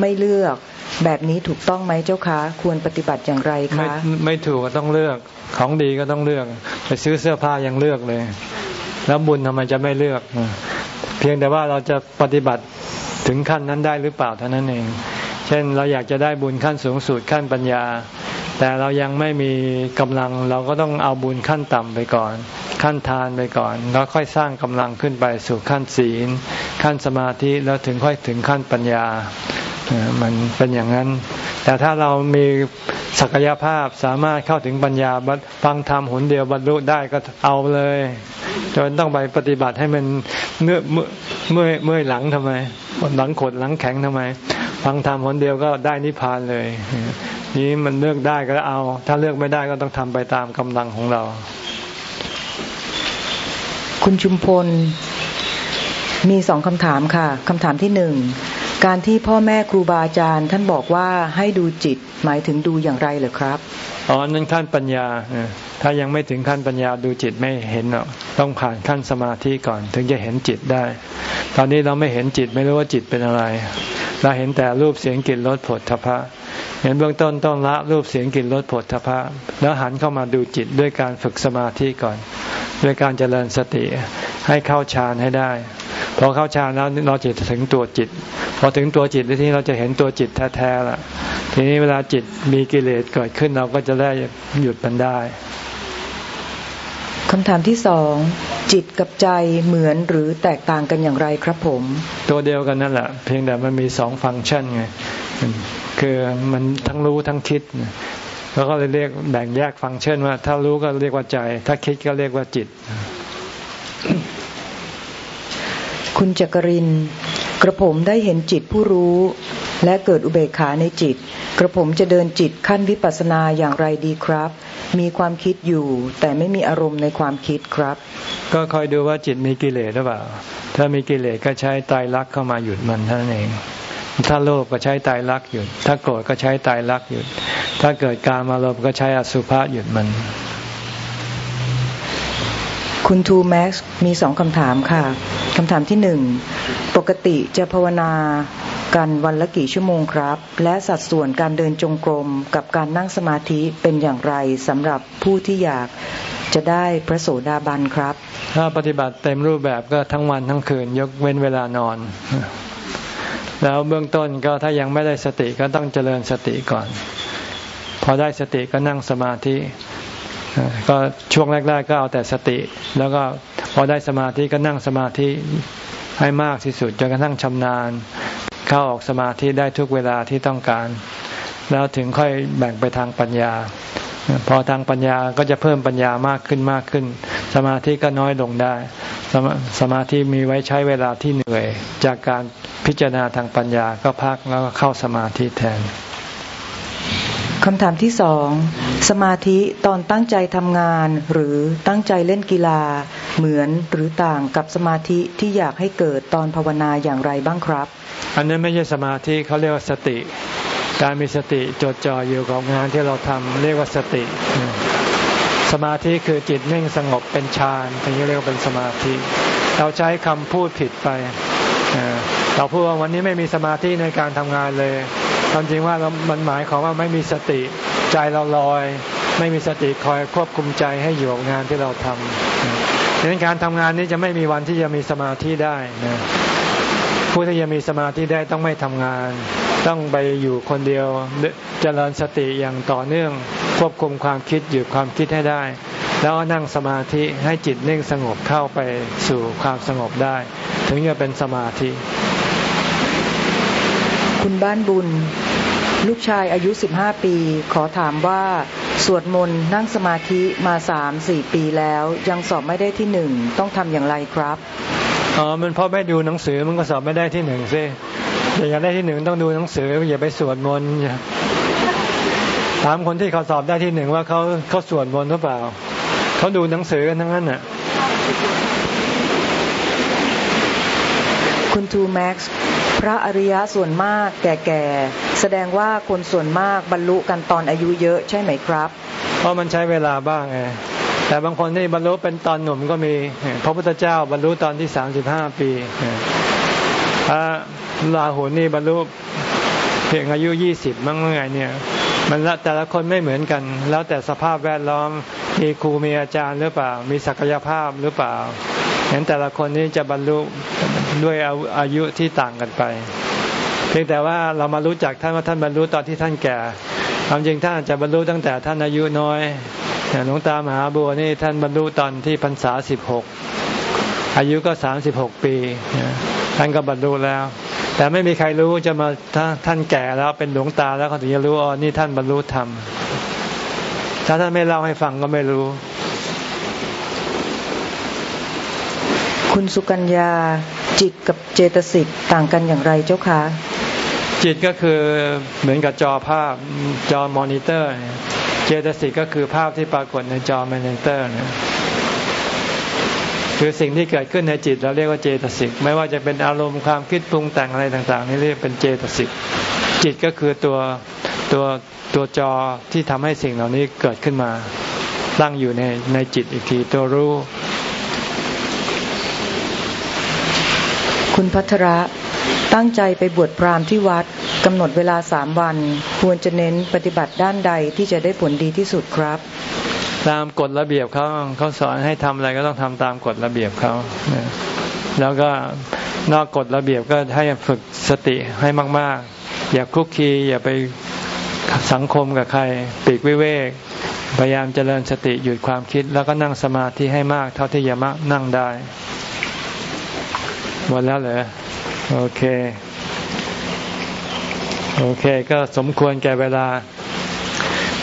ไม่เลือก แบบนี้ถูกต้องไหมเจ้าคะ ควรปฏิบัติอย่างไรไม่คะไม่ถูกก็ต้องเลือกของดีก็ต้องเลือกไปซื้อเสื้อผ้ายังเลือกเลย แล้วบุญทำไมจะไม่เลือก เพียงแต่ว่าเราจะปฏิบัติถึงขั้นนั้นได้หรือเปล่าเท่านั้นเอง เช่นเราอยากจะได้บุญขั้นสูงสุดขั้นปัญญา แต่เรายังไม่มีกำลังเราก็ต้องเอาบุญขั้นต่ำไปก่อน ขั้นทานไปก่อน แล้วค่อยสร้างกำลังขึ้นไปสู่ขั้นศีล ขั้นสมาธิแล้วถึงค่อยถึงขั้นปัญญา มันเป็นอย่างนั้น แต่ถ้าเรามีศักยภาพสามารถเข้าถึงปัญญาฟังธรรมหนเดียวบรรลุได้ก็เอาเลยจนต้องไปปฏิบัติให้มันเมื่อยเมื่อเมื่อหลังทำไมหลังขดหลังแข็งทำไม ฟังธรรมคนเดียวก็ได้นิพพานเลย นี้มันเลือกได้ก็เอา ถ้าเลือกไม่ได้ก็ต้องทำไปตามกำลังของเรา คุณชุมพลมีสองคำถามค่ะคำถามที่หนึ่ง การที่พ่อแม่ครูบาอาจารย์ท่านบอกว่าให้ดูจิตหมายถึงดูอย่างไรเหรอครับอ๋อนั่นขั้นปัญญาถ้ายังไม่ถึงขั้นปัญญาดูจิตไม่เห็นหรอกต้องผ่านขั้นสมาธิก่อน ถึงจะเห็นจิตได้ ตอนนี้เราไม่เห็นจิตไม่รู้ว่าจิตเป็นอะไร เราเห็นแต่รูปเสียงกลิ่นรสผลทพะเห็นเบื้องต้นต้องละรูปเสียงกลิ่นรสผลทพะแล้วหันเข้ามาดูจิตด้วยการฝึกสมาธิก่อน ด้วยการเจริญสติให้เข้าฌานให้ได้ พอเข้าฌานแล้วเราจะถึงตัวจิต พอถึงตัวจิตที่เราจะเห็นตัวจิตแท้ๆละทีนี้เวลาจิตมีกิเลสเกิดขึ้นเราก็จะได้หยุดมันได้คำถามที่สองจิตกับใจเหมือนหรือแตกต่างกันอย่างไรครับผม ตัวเดียวกันนั่นแหละเพียงแต่มันมีสองฟังก์ชันไงคือมันทั้งรู้ทั้งคิดแล้วก็เลยเรียกแบ่งแยกฟังก์ชันว่า ถ้ารู้ก็เรียกว่าใจ ถ้าคิดก็เรียกว่าจิต คุณจักริน กระผมได้เห็นจิตผู้รู้ และเกิดอุเบกขาในจิต กระผมจะเดินจิตขั้นวิปัสสนาอย่างไรดีครับ มีความคิดอยู่ แต่ไม่มีอารมณ์ในความคิดครับ ก็คอยดูว่าจิตมีกิเลสหรือเปล่า ถ้ามีกิเลสก็ใช้ตายรักเข้ามาหยุดมันเท่านั้นเอง ถ้าโลภก็ใช้ตายรักหยุด ถ้าโกรธก็ใช้ตายรักหยุด ถ้าเกิดการมารมก็ใช้อสุภะหยุดมัน คุณทูแม็กซ์มีสองคำถามค่ะคำถามที่หนึ่งปกติจะภาวนากันวันละกี่ชั่วโมงครับ และสัดส่วนการเดินจงกรมกับการนั่งสมาธิเป็นอย่างไรสำหรับผู้ที่อยากจะได้พระโสดาบันครับ ถ้าปฏิบัติเต็มรูปแบบก็ทั้งวันทั้งคืน ยกเว้นเวลานอน แล้วเบื้องต้นก็ถ้ายังไม่ได้สติก็ต้องเจริญสติก่อน พอได้สติก็นั่งสมาธิ ก็ช่วงแรก ๆ ก็เอาแต่สติ แล้วก็พอได้สมาธิก็นั่งสมาธิให้มากที่สุดจนกระทั่งชำนาญ เข้าออกสมาธิได้ทุกเวลาที่ต้องการ แล้วถึงค่อยแบ่งไปทางปัญญา พอทางปัญญาก็จะเพิ่มปัญญามากขึ้นมากขึ้น สมาธิก็น้อยลงได้ สมาสมาธิมีไว้ใช้เวลาที่เหนื่อย จากการพิจารณาทางปัญญาก็พักแล้วก็เข้าสมาธิแทน คำถามที่สอง สมาธิตอนตั้งใจทำงานหรือตั้งใจเล่นกีฬา เหมือนหรือต่างกับสมาธิที่อยากให้เกิดตอนภาวนาอย่างไรบ้างครับ อันนั้นไม่ใช่สมาธิเขาเรียกว่าสติ การมีสติจดจ่ออยู่กับงานที่เราทำเรียกว่าสติ สมาธิคือจิตนิ่งสงบเป็นฌานอันนี้เรียกว่าเป็นสมาธิ เราใช้คำพูดผิดไป เราพูดว่าวันนี้ไม่มีสมาธิในการทำงานเลย ความจริงว่ามันหมายความว่าไม่มีสติใจเราลอย ไม่มีสติคอยควบคุมใจให้อยู่กับงานที่เราทำดังนั้นการทำงานนี้จะไม่มีวันที่จะมีสมาธิได้นะผู้ที่จะมีสมาธิได้ต้องไม่ทำงาน ต้องไปอยู่คนเดียวเจริญสติอย่างต่อเนื่อง ควบคุมความคิดอยู่ความคิดให้ได้ แล้วนั่งสมาธิให้จิตนิ่งสงบเข้าไปสู่ความสงบได้ ถึงจะเป็นสมาธิ คุณบ้านบุญ ลูกชายอายุ 15 ปี ขอถามว่า สวดมนต์นั่งสมาธิมาสามสี่ปีแล้ว ยังสอบไม่ได้ที่หนึ่งต้องทำอย่างไรครับอ๋อมันเพราะไม่ดูหนังสือมันก็สอบไม่ได้ที่หนึ่งซิอยากได้ที่หนึ่งต้องดูหนังสืออย่าไปสวดมนต์ถามคนที่เขาสอบได้ที่หนึ่งว่าเขาเขาสวดมนต์หรือเปล่าเขาดูหนังสือกันทั้งนั้นน่ะคุณทูแม็กซ์พ ระอริยะส่วนมากแก่ๆ แสดงว่าคนส่วนมากบรรลุกันตอนอายุเยอะใช่ไหมครับ เพราะมันใช้เวลาบ้างไงแต่บางคนที่บรรลุเป็นตอนหนุ่มก็มี พระพุทธเจ้าบรรลุตอนที่สามสิบห้าปีพระลาหุนี่บรรลุเพียงอายุยี่สิบมั้งเมื่อไงเนี่ย มันละแต่ละคนไม่เหมือนกัน แล้วแต่สภาพแวดล้อม มีครูมีอาจารย์หรือเปล่า มีศักยภาพหรือเปล่าเห็นแต่ละคนนี้จะบรรลุด้วยอายุที่ต่างกันไป เพียงแต่ว่าเรามารู้จักท่านว่าท่านบรรลุตอนที่ท่านแก่ความจริงท่านจจะบรรลุตั้งแต่ท่านอายุน้อยหลวงตามหาบัวนี่ท่านบรรลุตอนที่พรรษาสิบหกอายุก็สามสิบหกปีท่านก็บรรลุแล้ว แต่ไม่มีใครรู้จะมาท่านแก่แล้วเป็นหลวงตาแล้วเขาถึงจะรู้อ๋อนี่ท่านบรรลุธรรม ถ้าท่านไม่เล่าให้ฟังก็ไม่รู้ คุณสุกัญญาจิตกับเจตสิกต่างกันอย่างไรเจ้าคะจจิตก็คือเหมือนกับจอภาพจอมอนิเตอร์ เจตสิกก็คือภาพที่ปรากฏในจอมอนิเตอร์เนี่ยคือสิ่งที่เกิดขึ้นในจิตเราเรียกว่าเจตสิกไม่ว่าจะเป็นอารมณ์ความคิดปรุงแต่งอะไรต่าง ๆ นี่เรียกเป็นเจตสิกจิตก็คือตัว ตัวตัวจอที่ทำให้สิ่งเหล่านี้เกิดขึ้นมา ตั้งอยู่ในในจิตอีกทีตัวรู้ คุณพัทระตั้งใจไปบวชพราหมณ์ที่วัดกำหนดเวลาสามวัน ควรจะเน้นปฏิบัติด้านใดที่จะได้ผลดีที่สุดครับ ตามกฎระเบียบเขาเขาสอนให้ทำอะไรก็ต้องทำตามกฎระเบียบเขาแล้วก็นอกกฎระเบียบก็ให้ฝึกสติให้มาก ๆ อย่าคุกคีอย่าไป สังคมกับใครปีกวิเวก พยายามเจริญสติหยุดความคิด แล้วก็นั่งสมาธิให้มากเท่าที่จะมากนั่งได้หมดแล้วเหรอโอเค โอเค ก็สมควรแก่เวลา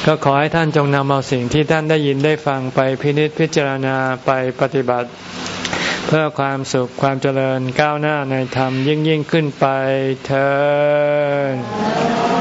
ก็ขอให้ท่านจงนำเอาสิ่งที่ท่านได้ยินได้ฟังไปพินิจพิจารณาไปปฏิบัติ เพื่อความสุขความเจริญก้าวหน้าในธรรมยิ่งยิ่งขึ้นไปเธอ